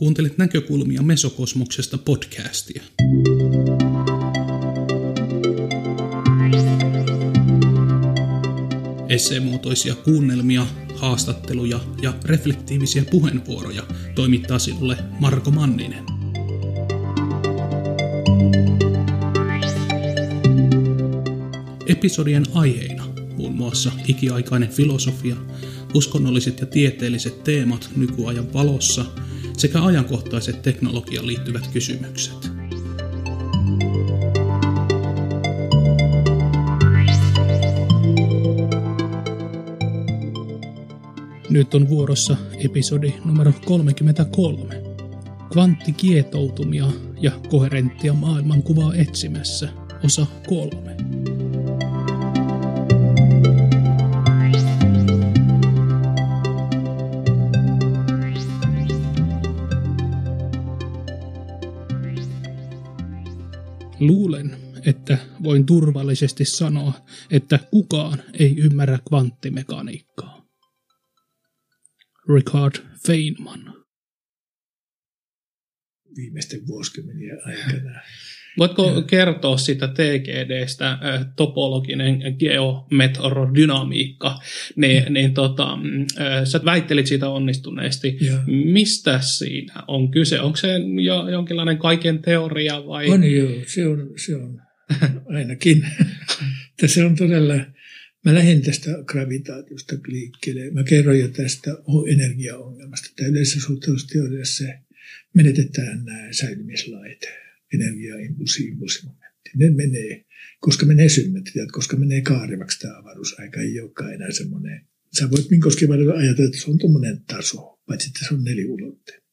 Kuuntelet näkökulmia Mesokosmoksesta podcastia. Esseemuotoisia kuunnelmia, haastatteluja ja reflektiivisiä puheenvuoroja toimittaa sinulle Marko Manninen. Episodien aiheina muun muassa ikiaikainen filosofia, uskonnolliset ja tieteelliset teemat nykyajan valossa sekä ajankohtaiset teknologiaan liittyvät kysymykset. Nyt on vuorossa episodi numero 33. Kvanttikietoutumia ja koherenttia maailmankuvaa etsimässä, osa 3. voin turvallisesti sanoa, että kukaan ei ymmärrä kvanttimekaniikkaa. Richard Feynman. Viimeisten vuosikymmenien aikana. Voitko ja. kertoa sitä TGDstä, topologinen geometrodynamiikka, niin, mm. niin tota, sä väittelit siitä onnistuneesti. Ja. Mistä siinä on kyse? Onko se jo jonkinlainen kaiken teoria vai? On joo, se on, se on ainakin. se on todella, mä lähdin tästä gravitaatiosta liikkeelle. Mä kerroin jo tästä energiaongelmasta. Tämä yleisessä suhteellisuusteoriassa menetetään nämä säilymislait energiaimpulssi, impulssimomentti. Ne menee, koska menee symmetriat, koska menee kaarivaksi tämä avaruusaika, ei olekaan enää semmoinen. Sä voit Minkoskin ajatella, että se on tuommoinen taso, paitsi että se on neliulotteinen.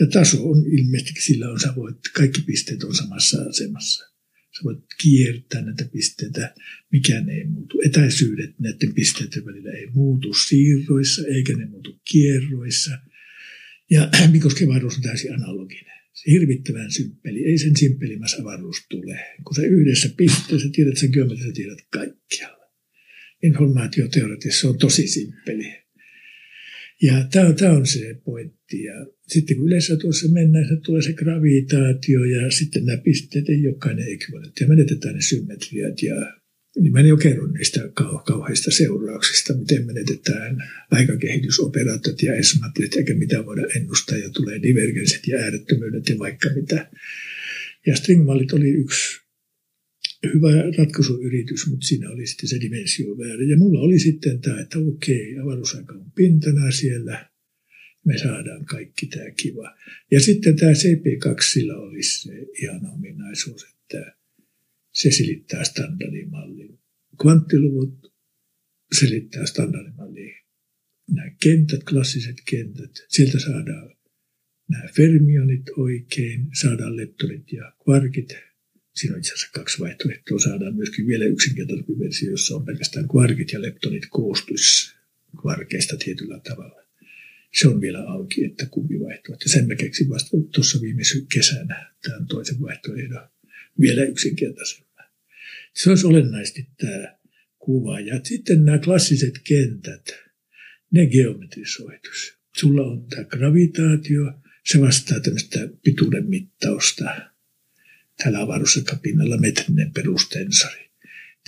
Ja taso on ilmeisesti, sillä on, sä voit, kaikki pisteet on samassa asemassa. Sä voit kiertää näitä pisteitä, mikään ei muutu. Etäisyydet näiden pisteiden välillä ei muutu siirroissa, eikä ne muutu kierroissa. Ja Minkoskin avaruus on täysin analoginen hirvittävän symppeli. Ei sen simppelimmässä avaruus tule. Kun se yhdessä pisteessä tiedät sen geometriassa, tiedät kaikkialla. Informaatioteoreetissa on tosi simppeli. Ja tämä on se pointti. Ja sitten kun yleensä tuossa mennään, se tulee se gravitaatio ja sitten nämä pisteet ei olekaan ne. Ja menetetään ne symmetriat ja niin mä jo kerron niistä kau- kauheista seurauksista, miten menetetään aikakehitysoperaatiot ja esmatlit, eikä mitä voida ennustaa, ja tulee divergensit ja äärettömyydet ja vaikka mitä. Ja stringmallit oli yksi hyvä ratkaisuyritys, mutta siinä oli sitten se dimensio väärä. Ja mulla oli sitten tämä, että okei, avaruusaika on pintana siellä, me saadaan kaikki tämä kiva. Ja sitten tämä CP2, sillä olisi se ihan ominaisuus, että se selittää standardimallin. Kvanttiluvut selittää standardimallin. Nämä kentät, klassiset kentät, sieltä saadaan nämä fermionit oikein, saadaan leptonit ja kvarkit. Siinä on itse asiassa kaksi vaihtoehtoa. Saadaan myöskin vielä yksinkertaisempi versio, jossa on pelkästään kvarkit ja leptonit koostuisi kvarkeista tietyllä tavalla. Se on vielä auki, että kumpi vaihtoehto. Sen mä keksin vasta tuossa viime kesänä tämän toisen vaihtoehdon vielä yksinkertaisemmin. Se olisi olennaisesti tämä kuva. Ja sitten nämä klassiset kentät, ne geometrisoitus. Sulla on tämä gravitaatio, se vastaa tämmöistä pituuden mittausta. Täällä avaruusaika pinnalla metrinen perustensori.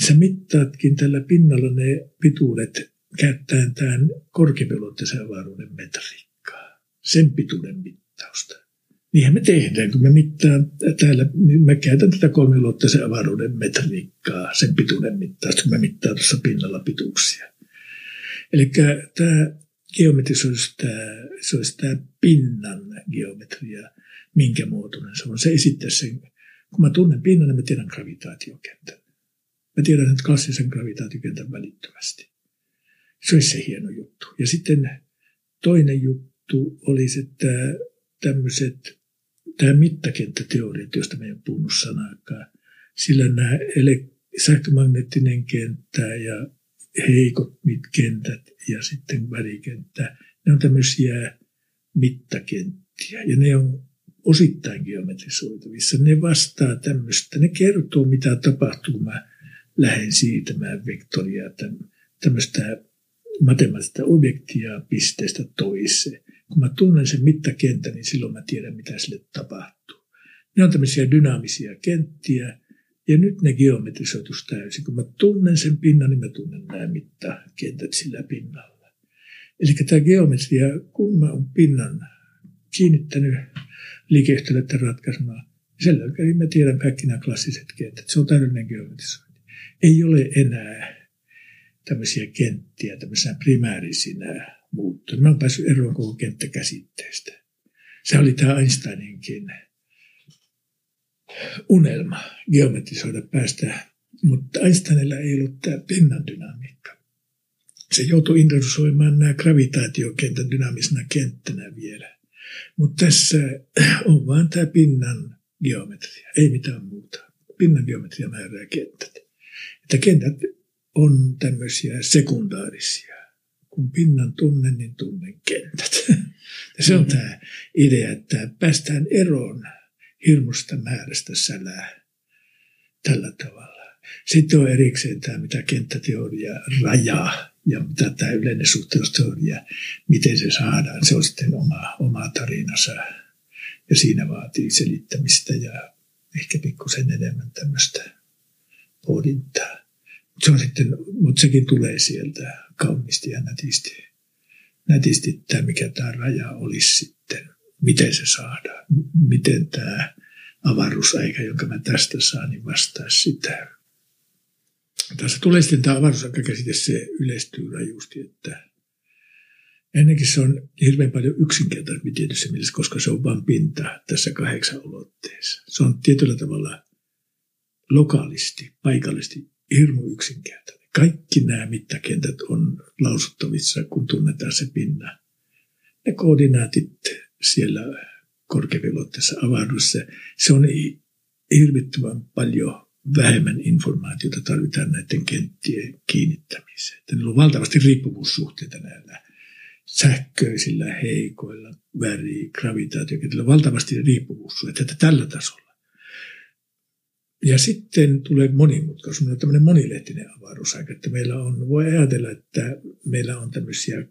Sä mittaatkin tällä pinnalla ne pituudet käyttäen tämän korkeapiulotteisen avaruuden metriikkaa. Sen pituuden mittausta. Niinhän me tehdään, kun me mittaan täällä, niin mä käytän tätä kolmiulotteisen avaruuden metriikkaa, sen pituuden mittausta, kun mä mittaan tuossa pinnalla pituuksia. Eli tämä geometri, se olisi tämä, se olisi tämä pinnan geometria, minkä muotoinen se on. Se esittää sen, kun mä tunnen pinnan, niin mä tiedän gravitaatiokentän. Mä tiedän nyt klassisen gravitaatiokentän välittömästi. Se olisi se hieno juttu. Ja sitten toinen juttu olisi, että tämmöiset tämä mittakenttäteoria, josta me ei ole puhunut sanaakaan, sillä nämä ele- sähkömagneettinen kenttä ja heikot kentät ja sitten värikenttä, ne on tämmöisiä mittakenttiä ja ne on osittain geometrisoitavissa. Ne vastaa tämmöistä, ne kertoo mitä tapahtuu, mä lähden siirtämään vektoria tämmöistä matemaattista objektia pisteestä toiseen. kun mä tunnen sen mittakentän, niin silloin mä tiedän, mitä sille tapahtuu. Ne on tämmöisiä dynaamisia kenttiä, ja nyt ne geometrisoitus täysin. Kun mä tunnen sen pinnan, niin mä tunnen nämä mittakentät sillä pinnalla. Eli tämä geometria, kun mä oon pinnan kiinnittänyt liikeyhtälöiden ratkaisemaan, niin sen mä tiedän kaikki nämä klassiset kentät. Se on täydellinen geometrisointi. Ei ole enää tämmöisiä kenttiä, tämmöisiä primäärisinä muuttunut. Mä oon päässyt eroon koko kenttäkäsitteestä. Se oli tämä Einsteininkin unelma geometrisoida päästä, mutta Einsteinilla ei ollut tämä pinnan dynamiikka. Se joutui introdusoimaan nämä gravitaatiokentän dynaamisena kenttänä vielä. Mutta tässä on vain tämä pinnan geometria, ei mitään muuta. Pinnan geometria määrää kentät. Että kentät on tämmöisiä sekundaarisia kun pinnan tunnen, niin tunnen kentät. Ja se on tämä idea, että päästään eroon hirmusta määrästä sälää tällä tavalla. Sitten on erikseen tämä, mitä kenttäteoria rajaa ja mitä tämä yleinen suhteellisuusteoria, miten se saadaan. Se on sitten oma, oma tarinansa ja siinä vaatii selittämistä ja ehkä pikkusen enemmän tämmöistä pohdintaa. Se on sitten, mutta sekin tulee sieltä kauniisti ja nätisti, nätisti tämä, mikä tämä raja olisi sitten, miten se saadaan, miten tämä avaruusaika, jonka mä tästä saan, niin vastaa sitä. Tässä tulee sitten tämä avaruusaika-käsite, se yleistyy rajusti, että ennenkin se on hirveän paljon yksinkertaisempi tietysti mielessä, koska se on vain pinta tässä kahdeksan ulotteessa. Se on tietyllä tavalla lokaalisti, paikallisesti hirmu yksinkertainen kaikki nämä mittakentät on lausuttavissa, kun tunnetaan se pinna. Ne koordinaatit siellä korkeavelotteessa avaruudessa, se on hirvittävän paljon vähemmän informaatiota tarvitaan näiden kenttien kiinnittämiseen. Niillä on valtavasti riippuvuussuhteita näillä sähköisillä, heikoilla, väri, gravitaatio, valtavasti riippuvuussuhteita tällä tasolla. Ja sitten tulee monimutkaisuus, on tämmöinen monilehtinen avaruusaika, että meillä on, voi ajatella, että meillä on tämmöisiä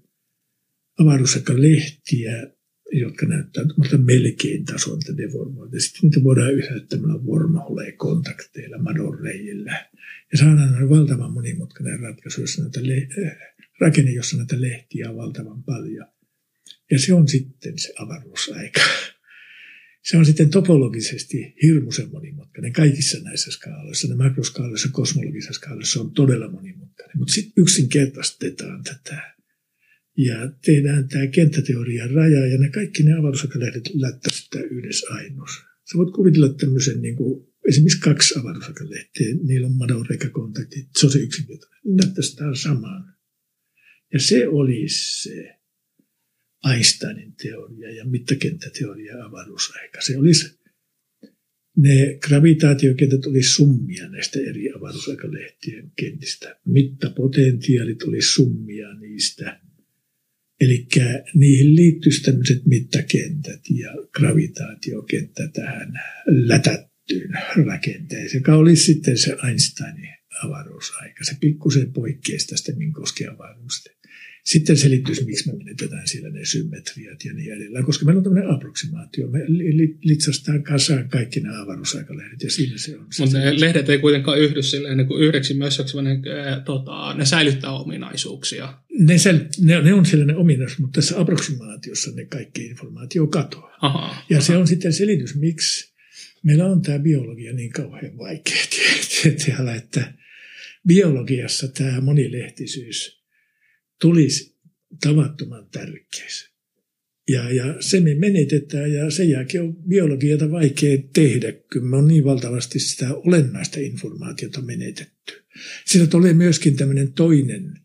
avaruusaika-lehtiä, jotka näyttää mutta melkein tasolta deformoita. Sitten niitä voidaan yhdessä tämmöillä wormhole-kontakteilla, madonreijillä. Ja saadaan valtavan monimutkainen ratkaisu, jossa näitä le- rakenne, jossa näitä lehtiä on valtavan paljon. Ja se on sitten se avaruusaika se on sitten topologisesti hirmuisen monimutkainen kaikissa näissä skaaloissa. Ne makroskaaloissa, kosmologisissa skaaloissa on todella monimutkainen. Mutta sitten yksinkertaistetaan tätä ja tehdään tämä kenttäteorian raja ja ne kaikki ne avaruusakalehdet lättävät sitä yhdessä ainoassa. Sä voit kuvitella tämmöisen niin kuin, esimerkiksi kaksi avaruusakalehtiä, niillä on madonreikakontaktit, se on se yksinkertainen. Lättävät samaan. Ja se olisi se Einsteinin teoria ja mittakenttäteoria avaruusaika. Se olisi, ne gravitaatiokentät olisi summia näistä eri avaruusaikalehtien kentistä. Mittapotentiaalit olisi summia niistä. Eli niihin liittyisi tämmöiset mittakentät ja gravitaatiokenttä tähän lätättyyn rakenteeseen, joka olisi sitten se Einsteinin avaruusaika. Se pikkusen poikkeisi tästä Minkowskin avaruusta. Sitten selittyisi, miksi me menetetään siellä ne symmetriat ja niin edelleen. Koska meillä on tämmöinen approksimaatio. Me litsastaan kasaan kaikki nämä avaruusaikalehdet ja siinä se on. Mutta ne lehdet ei kuitenkaan yhdy silleen niin kuin yhdeksi myös, ne, äh, tota, ne säilyttää ominaisuuksia. Ne, säil, ne, ne on sellainen ominaisuus, mutta tässä approksimaatiossa ne kaikki informaatio katoaa. Aha, ja aha. se on sitten selitys, miksi meillä on tämä biologia niin kauhean vaikea tietää, että biologiassa tämä monilehtisyys – tulisi tavattoman tärkeäksi. Ja, ja se me menetetään ja sen jälkeen on biologiata vaikea tehdä, kun me on niin valtavasti sitä olennaista informaatiota menetetty. Siinä tulee myöskin tämmöinen toinen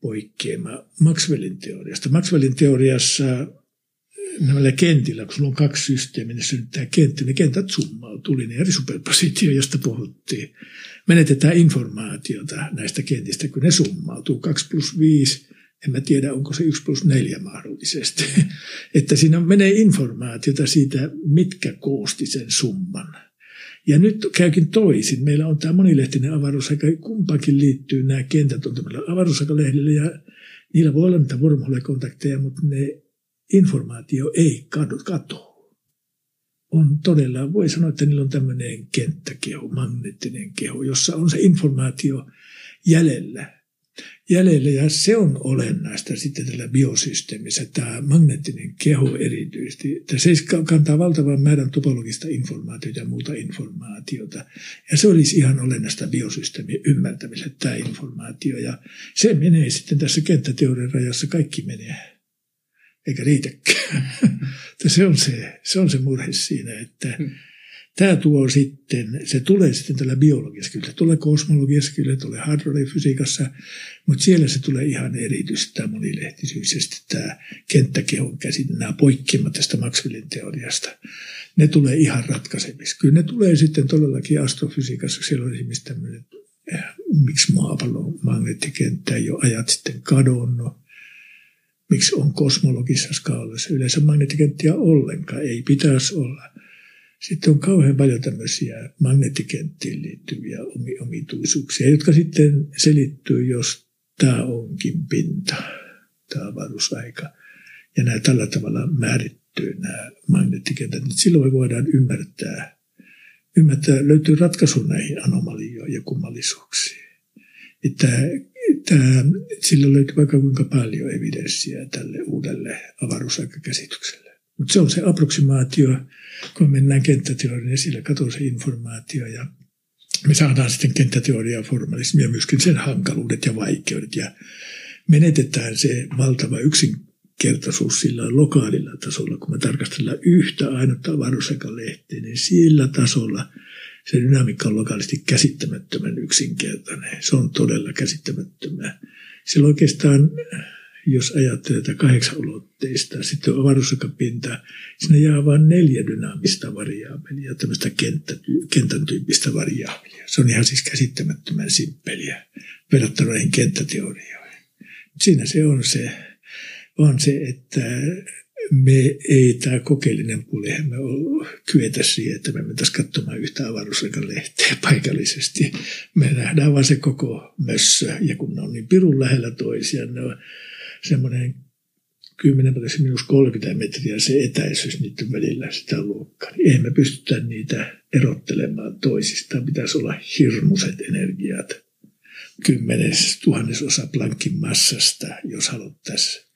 poikkeama Maxwellin teoriasta. Maxwellin teoriassa näillä kentillä, kun sulla on kaksi systeemiä, niin synnyttää kenttä, niin kentät summautuu, eri superpositio, josta puhuttiin. Menetetään informaatiota näistä kentistä, kun ne summautuu 2 plus 5, en mä tiedä, onko se 1 plus 4 mahdollisesti. että siinä menee informaatiota siitä, mitkä koosti sen summan. Ja nyt käykin toisin. Meillä on tämä monilehtinen avaruusaika, kumpakin liittyy nämä kentät on tämmöillä avaruusaikalehdillä ja niillä voi olla niitä wormhole-kontakteja, mutta ne informaatio ei katoa. On todella, voi sanoa, että niillä on tämmöinen kenttäkeho, magneettinen keho, jossa on se informaatio jäljellä jäljelle ja se on olennaista sitten tällä biosysteemissä, tämä magneettinen keho erityisesti. Että se kantaa valtavan määrän topologista informaatiota ja muuta informaatiota. Ja se olisi ihan olennaista biosysteemin ymmärtämiselle tämä informaatio. Ja se menee sitten tässä kenttäteorian rajassa, kaikki menee. Eikä riitäkään. se, on se, se on se murhe siinä, että hmm Tämä tuo sitten, se tulee sitten tällä biologiassa, kyllä tulee kosmologiassa, kyllä tulee hadronifysiikassa, mutta siellä se tulee ihan erityisesti tämä monilehtisyys ja sitten tämä kenttäkehon käsite, nämä poikkeamat tästä Maxwellin teoriasta. Ne tulee ihan ratkaiseviksi. Kyllä ne tulee sitten todellakin astrofysiikassa, siellä on esimerkiksi tämmöinen, eh, miksi maapallon magneettikenttä ei ole ajat sitten kadonnut, miksi on kosmologisessa skaalassa yleensä magneettikenttiä ollenkaan, ei pitäisi olla – sitten on kauhean paljon tämmöisiä magneettikenttiin liittyviä omituisuuksia, jotka sitten selittyy, jos tämä onkin pinta, tämä avaruusaika. Ja nämä tällä tavalla määrittyy nämä magneettikentät. Silloin voidaan ymmärtää, ymmärtää, löytyy ratkaisu näihin anomalioihin ja kummallisuuksiin. Että tämä, sillä löytyy vaikka kuinka paljon evidenssiä tälle uudelle avaruusaikakäsitykselle. Mutta se on se approksimaatio, kun mennään kenttäteorian esille, katsotaan se informaatio ja me saadaan sitten kenttäteoriaa formalismia myöskin sen hankaluudet ja vaikeudet ja menetetään se valtava yksinkertaisuus sillä lokaalilla tasolla, kun me tarkastellaan yhtä ainutta avaruusaikalehteä, niin sillä tasolla se dynamiikka on lokaalisesti käsittämättömän yksinkertainen. Se on todella käsittämättömää. Sillä oikeastaan jos ajattelee tätä kahdeksan ulotteista, sitten on avaruusaikapinta, siinä jää vain neljä dynaamista variaabelia, tämmöistä kenttäty- kentän tyyppistä variaabelia. Se on ihan siis käsittämättömän simppeliä verrattuna näihin kenttäteorioihin. Siinä se on se, on se että me ei tämä kokeellinen puoli, me kyetä siihen, että me mentäisiin katsomaan yhtä avaruusaikan lehteä paikallisesti. Me nähdään vain se koko mössö, ja kun ne on niin pirun lähellä toisiaan, ne on semmoinen 10 minus 30 metriä se etäisyys niiden välillä sitä luokkaa. Niin eihän me pystytä niitä erottelemaan toisistaan. Pitäisi olla hirmuiset energiat. Kymmenes tuhannesosa Planckin massasta, jos haluttaisiin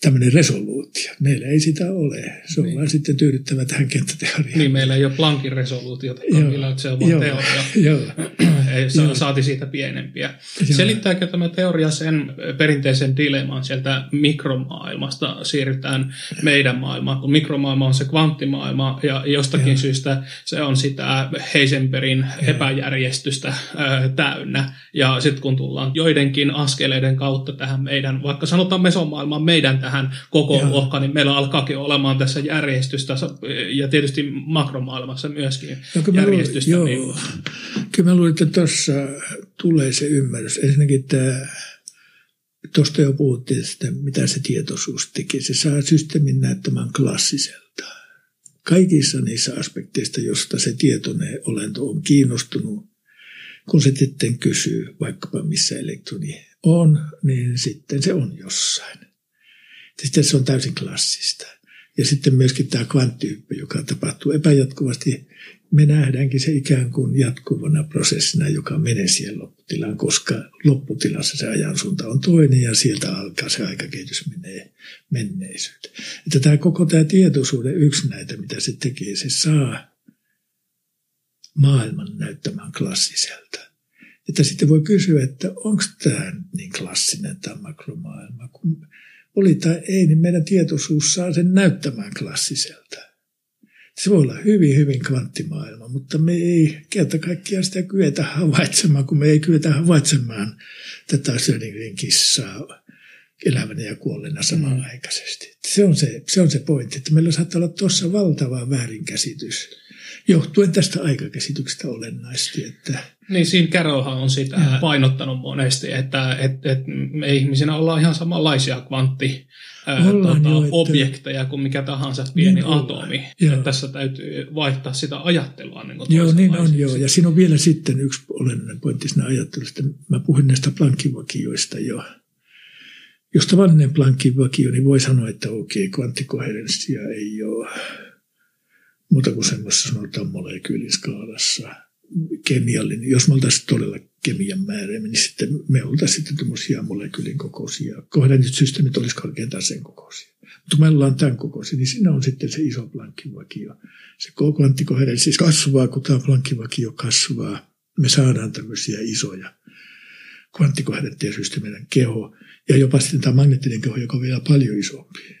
tämmöinen resoluutio. Meillä ei sitä ole. Se on niin. vain sitten tyydyttävä tähän kenttäteoriaan. Niin, meillä ei ole Planckin resoluutiota, millä se on joo, teoria. Joo. ei, sa- saati siitä pienempiä. Joo. Selittääkö tämä teoria sen perinteisen dilemman sieltä mikromaailmasta siirrytään meidän maailmaan, kun mikromaailma on se kvanttimaailma ja jostakin joo. syystä se on sitä Heisenbergin joo. epäjärjestystä äh, täynnä. Ja sitten kun tullaan joidenkin askeleiden kautta tähän meidän, vaikka sanotaan mesomaailmaan meidän tähän koko Joo. lohka, niin meillä alkaakin olemaan tässä järjestystä ja tietysti makromaailmassa myöskin no, kyllä järjestystä. Luulen, joo. Kyllä mä luulen, että tuossa tulee se ymmärrys. Ensinnäkin tämä Tuosta jo puhuttiin, että mitä se tietoisuus tekee. Se saa systeemin näyttämään klassiselta. Kaikissa niissä aspekteissa, josta se tietoinen olento on kiinnostunut, kun se sitten kysyy vaikkapa missä elektroni on, niin sitten se on jossain. Sitten se on täysin klassista. Ja sitten myöskin tämä kvanttiyppy, joka tapahtuu epäjatkuvasti, me nähdäänkin se ikään kuin jatkuvana prosessina, joka menee siihen lopputilaan, koska lopputilassa se ajansuunta on toinen ja sieltä alkaa se aikakehitys menee menneisyyteen. Että tämä koko tämä tietoisuuden yksi näitä, mitä se tekee, se saa maailman näyttämään klassiselta. Että sitten voi kysyä, että onko tämä niin klassinen tämä makromaailma, kun oli tai ei, niin meidän tietoisuus saa sen näyttämään klassiselta. Se voi olla hyvin, hyvin kvanttimaailma, mutta me ei kerta kaikkiaan sitä kyetä havaitsemaan, kun me ei kyetä havaitsemaan tätä Schrödingerin kissaa elävänä ja kuolleena samanaikaisesti. Se on se, se on se pointti, että meillä saattaa olla tuossa valtava väärinkäsitys johtuen tästä aikakäsityksestä olennaisesti. Että niin siinä Carrollhan on sitä ja. painottanut monesti, että et, et me ihmisinä ollaan ihan samanlaisia kvantti ollaan tuota, jo, että... objekteja kuin mikä tahansa pieni niin atomi. Että tässä täytyy vaihtaa sitä ajattelua. Niin joo, niin on joo. Ja siinä on vielä sitten yksi olennainen pointti siinä ajattelussa. Mä puhuin näistä Planckin vakioista jo. Jos tavallinen Planckin vakio, niin voi sanoa, että okei, kvanttikoherenssia ei ole muuta kuin semmoisessa sanotaan molekyyliskaalassa kemiallinen. Jos me oltaisiin todella kemian määräämme, niin sitten me oltaisiin sitten tämmöisiä molekyylin kokoisia. Kohdennetut systeemit olisi korkeintaan sen kokoisia. Mutta kun me ollaan tämän kokoisia, niin siinä on sitten se iso plankkivakio. Se kvanttikoherenssi siis kasvaa, kun tämä plankkivakio kasvaa. Me saadaan tämmöisiä isoja kvanttikoherentteja systeemien keho. Ja jopa sitten tämä magneettinen keho, joka on vielä paljon isompi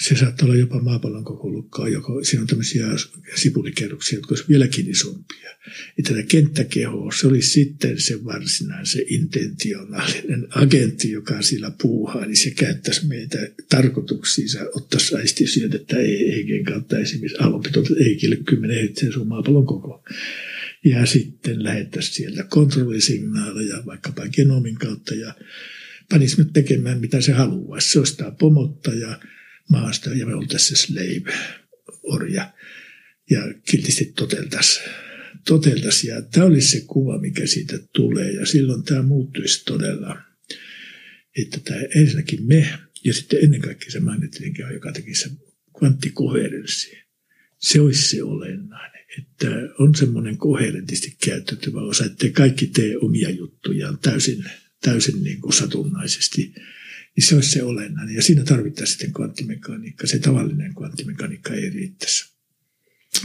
se saattaa olla jopa maapallon koko lukkaa, joka, siinä on tämmöisiä sipulikerroksia, jotka olisivat vieläkin isompia. Ja tätä kenttäkehoa, se oli sitten se varsinainen, se intentionaalinen agentti, joka sillä puuhaa, niin se käyttäisi meitä tarkoituksiinsa, ottaisi aistisyötettä EEGn kautta esimerkiksi alopitolta EEGille 10 hetken, se on maapallon koko. Ja sitten lähettäisi sieltä kontrollisignaaleja vaikkapa genomin kautta ja panisi nyt tekemään mitä se haluaisi. Se ostaa pomottaja maasta ja me oltaisiin slave, orja. Ja kiltisti toteltaisiin. Toteltaisi. Ja tämä olisi se kuva, mikä siitä tulee. Ja silloin tämä muuttuisi todella. Että tämä ensinnäkin me ja sitten ennen kaikkea se magneettinen keho, joka teki se kvanttikoherenssi. Se olisi se olennainen, että on semmoinen koherentisti käyttäytyvä osa, että kaikki tee omia juttujaan täysin, täysin niin kuin satunnaisesti niin se olisi se olennainen. Ja siinä tarvittaisiin sitten kvanttimekaniikka. Se tavallinen kvanttimekaniikka ei riittäisi.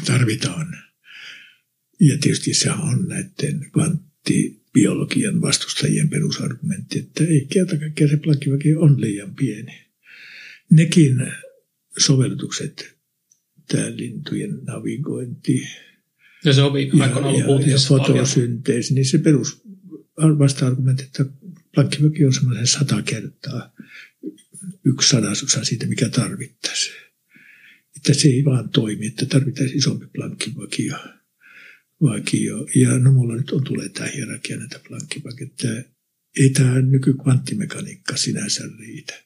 Tarvitaan. Ja tietysti se on näiden kvanttibiologian vastustajien perusargumentti, että ei kerta kaikkiaan se plankkiväki on liian pieni. Nekin sovellutukset, tämä lintujen navigointi, ja se on ollut ja, ja fotosynteesi, niin se perus vasta-argumentti, että plankkiväki on semmoinen sata kertaa yksi sadasosa siitä, mikä tarvittaisiin. Että se ei vaan toimi, että tarvittaisiin isompi plankkivakio. Vakio. Ja no mulla nyt on tulee tämä hierarkia näitä plankkivakioita. Ei tämä nykykvanttimekaniikka sinänsä riitä.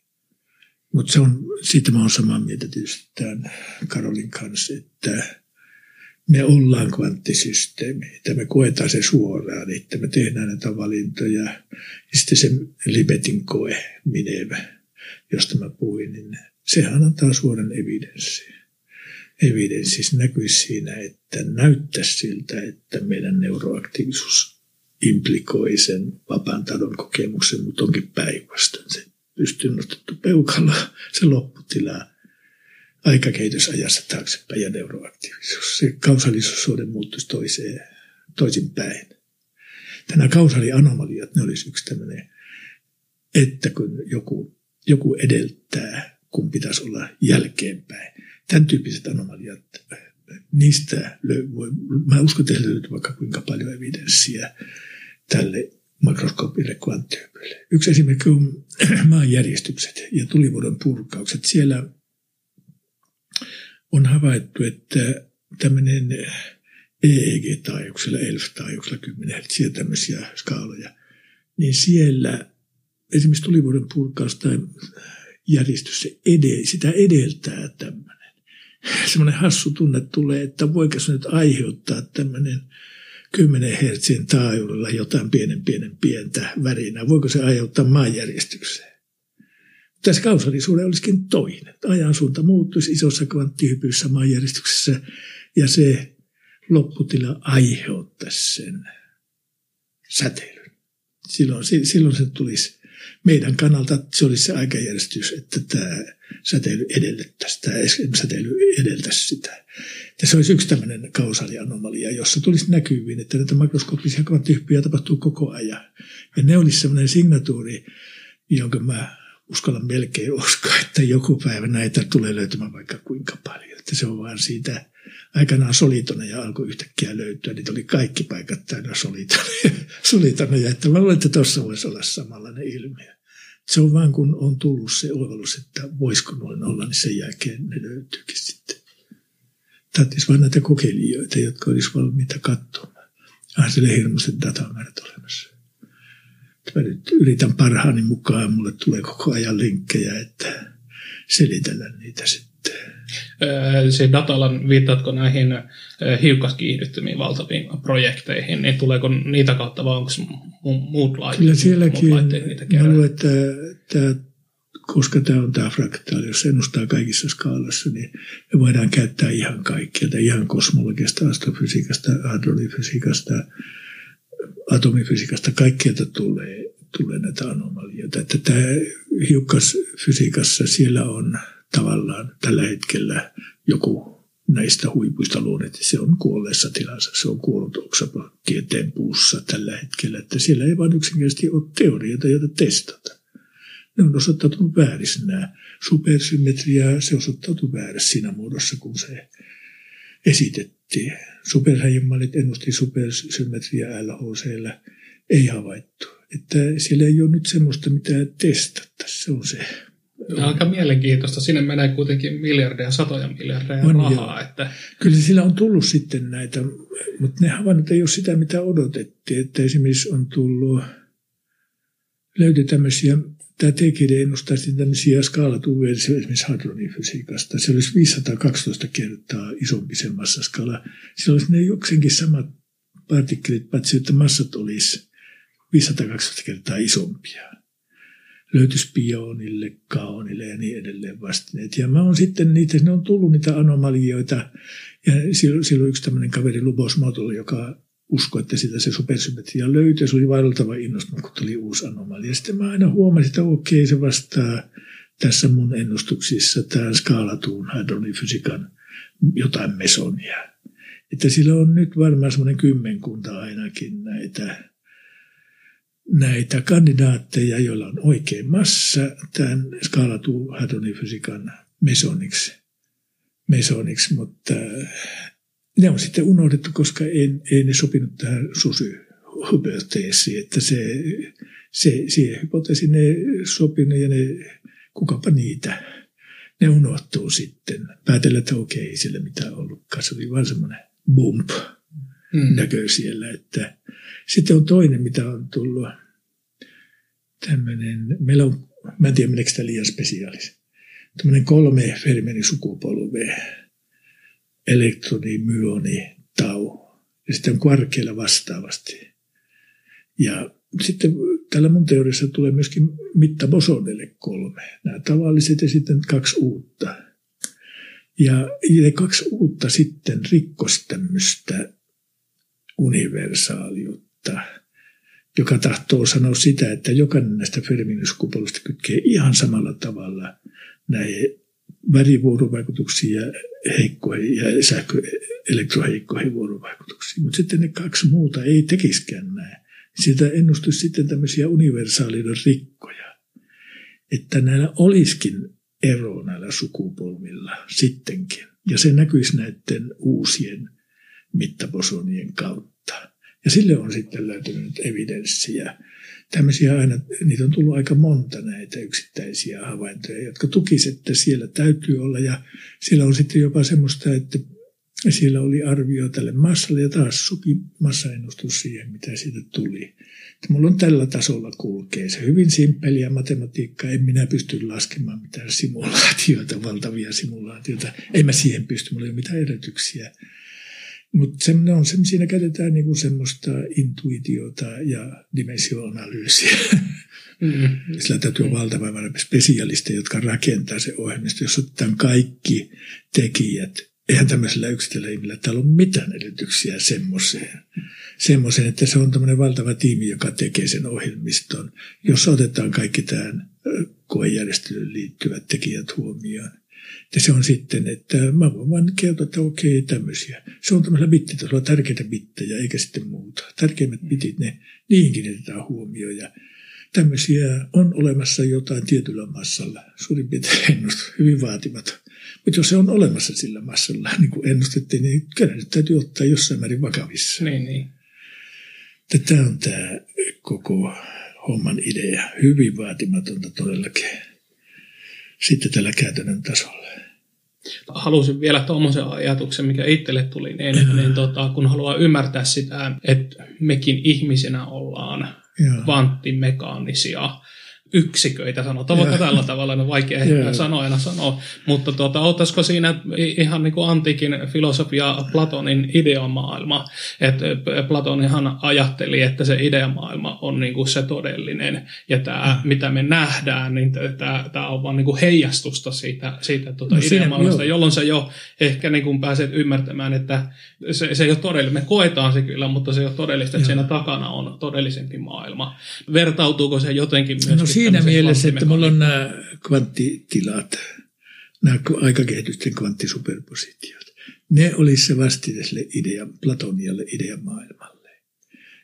Mutta se on, siitä mä oon samaa mieltä tietysti tämän Karolin kanssa, että me ollaan kvanttisysteemi, että me koetaan se suoraan, että me tehdään näitä valintoja. Ja sitten se Libetin koe, Minevä, josta mä puhuin, niin sehän antaa suoran evidenssin. Evidenssi näkyisi siinä, että näyttäisi siltä, että meidän neuroaktiivisuus implikoi sen vapaan taidon kokemuksen, mutta onkin päinvastoin. Se pystyy nostettu peukalla se lopputila aikakehitysajassa taaksepäin ja neuroaktiivisuus. Se kausallisuussuhde muuttuisi toiseen, toisinpäin. Tänä kausaalianomaliat, ne olisi yksi tämmöinen, että kun joku joku edeltää, kun pitäisi olla jälkeenpäin. Tämän tyyppiset anomaliat, niistä voi, mä uskon, että löytyy vaikka kuinka paljon evidenssiä tälle makroskoopille kvanttihypylle. Yksi esimerkki on maanjärjestykset ja tulivuodon purkaukset. Siellä on havaittu, että tämmöinen EEG-taajuuksilla, ELF-taajuuksilla, 10 siellä tämmöisiä skaaloja, niin siellä esimerkiksi tulivuoden purkaus tai järjestys, se ede, sitä edeltää tämmöinen. Semmoinen hassu tunne tulee, että voiko se nyt aiheuttaa tämmöinen 10 hertsin taajuudella jotain pienen pienen pientä värinää. Voiko se aiheuttaa maanjärjestykseen? Tässä kausallisuuden olisikin toinen. Ajan suunta muuttuisi isossa kvanttihypyssä maanjärjestyksessä ja se lopputila aiheuttaisi sen säteilyn. Silloin, silloin se tulisi meidän kannalta se olisi se aikajärjestys, että tämä säteily edellyttäisi, tämä säteily edeltäisi sitä. Ja se olisi yksi tämmöinen kausaalianomalia, jossa tulisi näkyviin, että näitä makroskooppisia kvanttihyppyjä tapahtuu koko ajan. Ja ne olisi semmoinen signatuuri, jonka mä uskallan melkein uskoa, että joku päivä näitä tulee löytymään vaikka kuinka paljon. Että se on vaan siitä aikanaan solitoneja alkoi yhtäkkiä löytyä. Niitä oli kaikki paikat täynnä solitoneja. solitoneja että mä luulen, että tuossa voisi olla samanlainen ilmiö. Se on vaan kun on tullut se oivallus, että voisiko noin olla, niin sen jälkeen ne löytyykin sitten. Tarvitsisi vain näitä kokeilijoita, jotka olisivat valmiita katsomaan. Ah, sille hirmuiset datamäärät olemassa. Mä nyt yritän parhaani mukaan, mulle tulee koko ajan linkkejä, että selitellä niitä sitten. Se datalan, viittaatko näihin hiukkaskiihdyttömiin valtaviin projekteihin, niin tuleeko niitä kautta vai onko muut laitteet? Kyllä sielläkin, mä luulen, että tämä koska tämä on tämä fraktaali, jos ennustaa kaikissa skaalassa, niin me voidaan käyttää ihan kaikkea, ihan kosmologiasta, astrofysiikasta, hadronifysiikasta, atomifysiikasta, kaikkialta tulee, tulee näitä anomalioita. Että tämä hiukkasfysiikassa siellä on tavallaan tällä hetkellä joku näistä huipuista luonnet, se on kuolleessa tilassa, se on kuollut oksapotieteen puussa tällä hetkellä, että siellä ei vain yksinkertaisesti ole teorioita, joita testata. Ne on osoittautunut väärissä nämä. Supersymmetria, se osoittautui väärässä siinä muodossa, kun se esitettiin. Superhäijämallit ennusti supersymmetria LHCllä, ei havaittu. Että siellä ei ole nyt semmoista, mitä testattaisiin, se on se Aika mielenkiintoista. Sinne menee kuitenkin miljardeja, satoja miljardeja on, rahaa. Että... Kyllä sillä on tullut sitten näitä, mutta ne havainnot ei ole sitä, mitä odotettiin. Että esimerkiksi on tullut, löytyi tämmöisiä, tämä TGD ennustaa sitten tämmöisiä skaalatuversioita esimerkiksi hadronifysiikasta. Se olisi 512 kertaa isompi se massaskaala. Sillä olisi ne jokseenkin samat partikkelit, paitsi että massat olisi 512 kertaa isompia löytyisi pioonille, kaonille ja niin edelleen vastineet. Ja mä oon sitten niitä, ne on tullut niitä anomalioita. Ja silloin, silloin yksi tämmöinen kaveri Lubos Motul, joka uskoi, että sitä se supersymmetria löytyi. Se oli vaeltava innostunut, kun tuli uusi anomalia. Sitten mä aina huomasin, että okei, se vastaa tässä mun ennustuksissa tämän skaalatuun hadronifysiikan jotain mesonia. Että sillä on nyt varmaan semmoinen kymmenkunta ainakin näitä näitä kandidaatteja, joilla on oikein massa tämän skaalatuu hadronifysiikan mesoniksi, mesoniksi, mutta ne on sitten unohdettu, koska ei, ei ne sopinut tähän susy-hypoteesiin, että se, se, siihen hypoteesiin ne sopinut ja ne, kukapa niitä, ne unohtuu sitten. Päätellä, että okei, ei sille mitään ollutkaan, se oli vaan semmoinen bump mm. näkö siellä, että sitten on toinen, mitä on tullut. Tämmöinen, meillä on, mä en tiedä meneekö liian spesiaalis. Tämmöinen kolme sukupolve, elektroni, myoni, tau. Ja sitten kvarkeilla vastaavasti. Ja sitten tällä mun teoriassa tulee myöskin mittabosonille kolme. Nämä tavalliset ja sitten kaksi uutta. Ja ne kaksi uutta sitten rikkos tämmöistä universaaliutta, joka tahtoo sanoa sitä, että jokainen näistä Ferminuskupolusta kytkee ihan samalla tavalla näihin värivuorovaikutuksiin ja, heikkoihin ja sähkö, elektroheikkoihin vuorovaikutuksiin. Mutta sitten ne kaksi muuta ei tekiskään näin. Siitä ennustuisi sitten tämmöisiä universaalinen rikkoja. Että näillä olisikin ero näillä sukupolvilla sittenkin. Ja se näkyisi näiden uusien mittaposonien kautta. Ja sille on sitten löytynyt evidenssiä. Tämmöisiä aina, niitä on tullut aika monta näitä yksittäisiä havaintoja, jotka tukisivat, että siellä täytyy olla. Ja siellä on sitten jopa semmoista, että siellä oli arvio tälle massalle ja taas sopi massaennustus siihen, mitä siitä tuli. Että mulla on tällä tasolla kulkee se hyvin simppeliä matematiikkaa. En minä pysty laskemaan mitään simulaatioita, valtavia simulaatioita. En mä siihen pysty, mulla ei ole mitään edellytyksiä. Mutta ne on, siinä käytetään niinku semmoista intuitiota ja dimensioanalyysiä. Mm-hmm. Sillä täytyy olla valtava määrä spesialisteja, jotka rakentaa se ohjelmisto, jos otetaan kaikki tekijät. Eihän tämmöisellä yksittäisellä ihmisellä täällä ole mitään edellytyksiä semmoiseen. Semmoiseen, että se on tämmöinen valtava tiimi, joka tekee sen ohjelmiston. Jos otetaan kaikki tähän koejärjestelyyn liittyvät tekijät huomioon, ja se on sitten, että mä voin vain kertoa, että okei, tämmöisiä. Se on tämmöisellä bittitasolla tärkeitä bittejä, eikä sitten muuta. Tärkeimmät bitit, ne, niihin kiinnitetään huomioon. Ja tämmöisiä on olemassa jotain tietyllä massalla. Suurin piirtein ennustus, hyvin vaatimaton. Mutta jos se on olemassa sillä massalla, niin kuin ennustettiin, niin kyllä nyt täytyy ottaa jossain määrin vakavissa. Niin, niin. Tämä on tämä koko homman idea. Hyvin vaatimatonta todellakin sitten tällä käytännön tasolla. Halusin vielä tuommoisen ajatuksen, mikä itselle tuli, niin, niin tota, kun haluaa ymmärtää sitä, että mekin ihmisinä ollaan kvanttimekaanisia, yksiköitä, sanotaan vaikka tällä tavalla, no vaikea yeah. sanoina sanoa, mutta tuota, ottaisiko siinä ihan niin kuin antiikin filosofia Platonin ideamaailma, että Platonihan ajatteli, että se ideamaailma on niin kuin se todellinen, ja tämä, mm. mitä me nähdään, niin tämä, tämä on vaan niin kuin heijastusta siitä, siitä tuota no, ideamaailmasta, siinä, jolloin se jo ehkä niin kuin pääset ymmärtämään, että se, se ei ole todellinen, me koetaan se kyllä, mutta se ei ole todellista, että siinä takana on todellisempi maailma. Vertautuuko se jotenkin myös? No siinä mielessä, että mulla on nämä kvanttitilat, nämä aikakehitysten kvanttisuperpositiot. Ne olisi se vastine sille idea, Platonialle ideamaailmalle.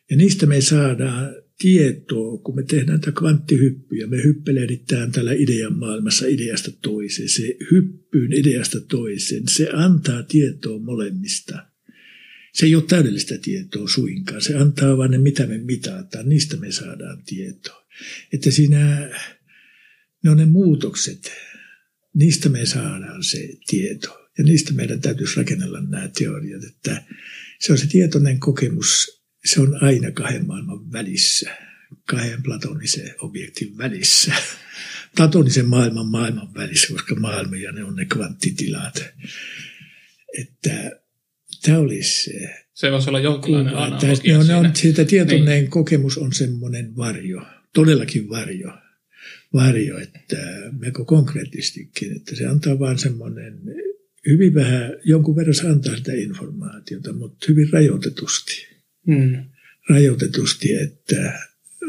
Ja niistä me saadaan tietoa, kun me tehdään tätä kvanttihyppyjä, me hyppelehditään tällä idean maailmassa ideasta toiseen. Se hyppyyn ideasta toiseen, se antaa tietoa molemmista. Se ei ole täydellistä tietoa suinkaan, se antaa vain ne, mitä me mitataan, niistä me saadaan tietoa. Että siinä ne on ne muutokset, niistä me saadaan se tieto. Ja niistä meidän täytyisi rakennella nämä teoriat, että se on se tietoinen kokemus, se on aina kahden maailman välissä, kahden platonisen objektin välissä. Platonisen maailman maailman välissä, koska maailma ja ne on ne kvanttitilat. Että tämä olisi se. Se voisi olla jonkinlainen analogia on, on, siitä tietoinen niin. kokemus on semmoinen varjo, todellakin varjo. Varjo, että melko konkreettistikin, että se antaa vain semmoinen hyvin vähän, jonkun verran se antaa sitä informaatiota, mutta hyvin rajoitetusti. Hmm. Rajoitetusti, että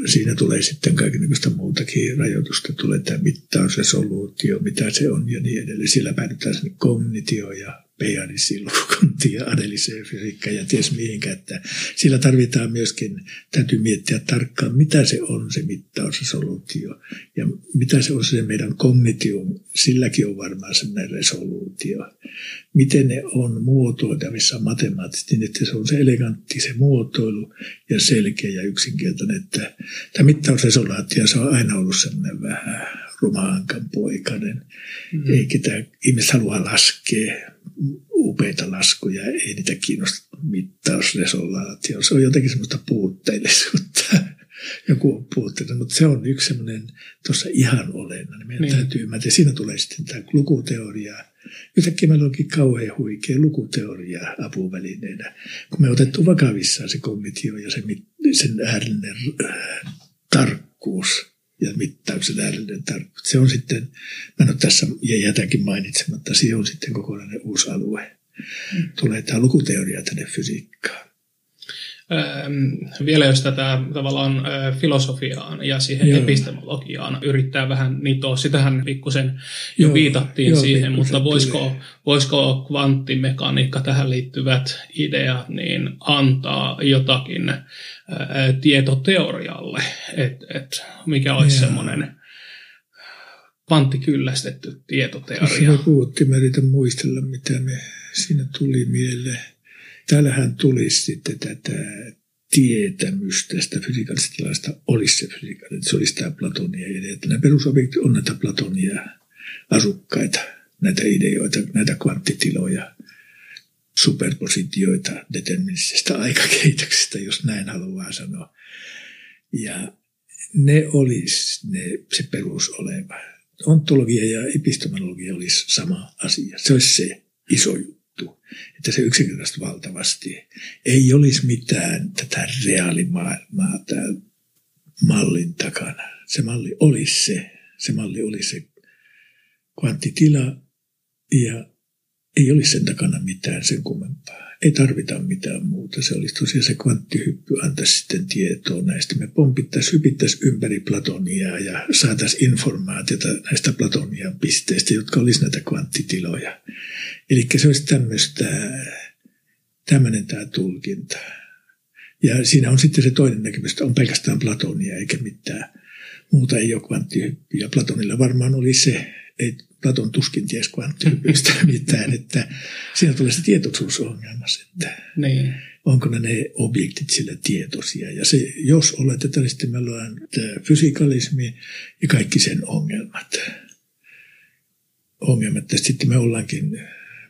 siinä tulee sitten kaikenlaista muutakin rajoitusta. Tulee tämä mittausresoluutio, mitä se on ja niin edelleen. Sillä päädytään sinne kognitio ja Peijanisiin lukukuntia, adelliseen fysiikkaan ja ties mihinkä, että sillä tarvitaan myöskin, täytyy miettiä tarkkaan, mitä se on se mittausresoluutio ja mitä se on se meidän kognitio, silläkin on varmaan sellainen resoluutio. Miten ne on muotoiltavissa matemaattisesti, niin että se on se elegantti se muotoilu ja selkeä ja yksinkertainen, että tämä mittausresoluutio se on aina ollut sellainen vähän rumaankan poikainen, mm. eikä tämä ihmiset halua laskea upeita laskuja, ei niitä kiinnosta mittausresolaatio. Se on jotenkin semmoista puutteellisuutta. Joku on puutteellinen, mutta se on yksi semmoinen tuossa ihan olennainen. Meidän niin. täytyy ymmärtää. Siinä tulee sitten tämä lukuteoria. Yhtäkkiä meillä onkin kauhean huikea lukuteoria apuvälineenä. Kun me otettu vakavissaan se kognitio ja se, sen äärellinen tarkkuus – ja mittauksen äärellinen tarkoitus. Se on sitten, mä en tässä ja jätänkin mainitsematta, se on sitten kokonainen uusi alue. Mm. Tulee tämä lukuteoria tänne fysiikkaan. Vielä jos tätä tavallaan filosofiaan ja siihen joo. epistemologiaan yrittää vähän nitoa, sitähän pikkusen jo joo, viitattiin joo, siihen, mutta voisiko, voisiko kvanttimekaniikka tähän liittyvät ideat niin antaa jotakin tietoteorialle, että et mikä olisi semmoinen kvanttikyllästetty tietoteoria. Tuossa puhuttiin, mä yritän muistella, mitä me siinä tuli mieleen täällähän tulisi sitten tätä tietämystä tästä fysiikallisesta tilasta olisi se fysiikallinen, se olisi tämä Platonia. Ja että nämä perusobjektit on näitä Platonia asukkaita, näitä ideoita, näitä kvanttitiloja, superpositioita deterministisestä aikakehityksestä, jos näin haluaa sanoa. Ja ne olisi ne, se perusoleva. Ontologia ja epistemologia olisi sama asia. Se olisi se iso juttu juttu, että se yksinkertaisesti valtavasti ei olisi mitään tätä reaalimaailmaa tämän mallin takana. Se malli olisi se, se malli oli se kvanttitila ja ei olisi sen takana mitään sen kummempaa. Ei tarvita mitään muuta. Se olisi tosiaan se kvanttihyppy, antaisi sitten tietoa näistä. Me pompittaisiin, hypittäisiin ympäri Platonia ja saataisiin informaatiota näistä Platonian pisteistä, jotka olisi näitä kvanttitiloja. Eli se olisi tämmöistä, tämmöinen tämä tulkinta. Ja siinä on sitten se toinen näkemys, että on pelkästään Platonia eikä mitään muuta ei ole. Ja Platonilla varmaan oli se, ei Platon tuskin ties kvanttihypystä mitään, että siinä tulee se tietoisuusongelma, että niin. onko ne, ne objektit sillä tietoisia. Ja se, jos oletetaan, sitten meillä on fysikalismi ja kaikki sen ongelmat. Ongelmat, ja sitten me ollaankin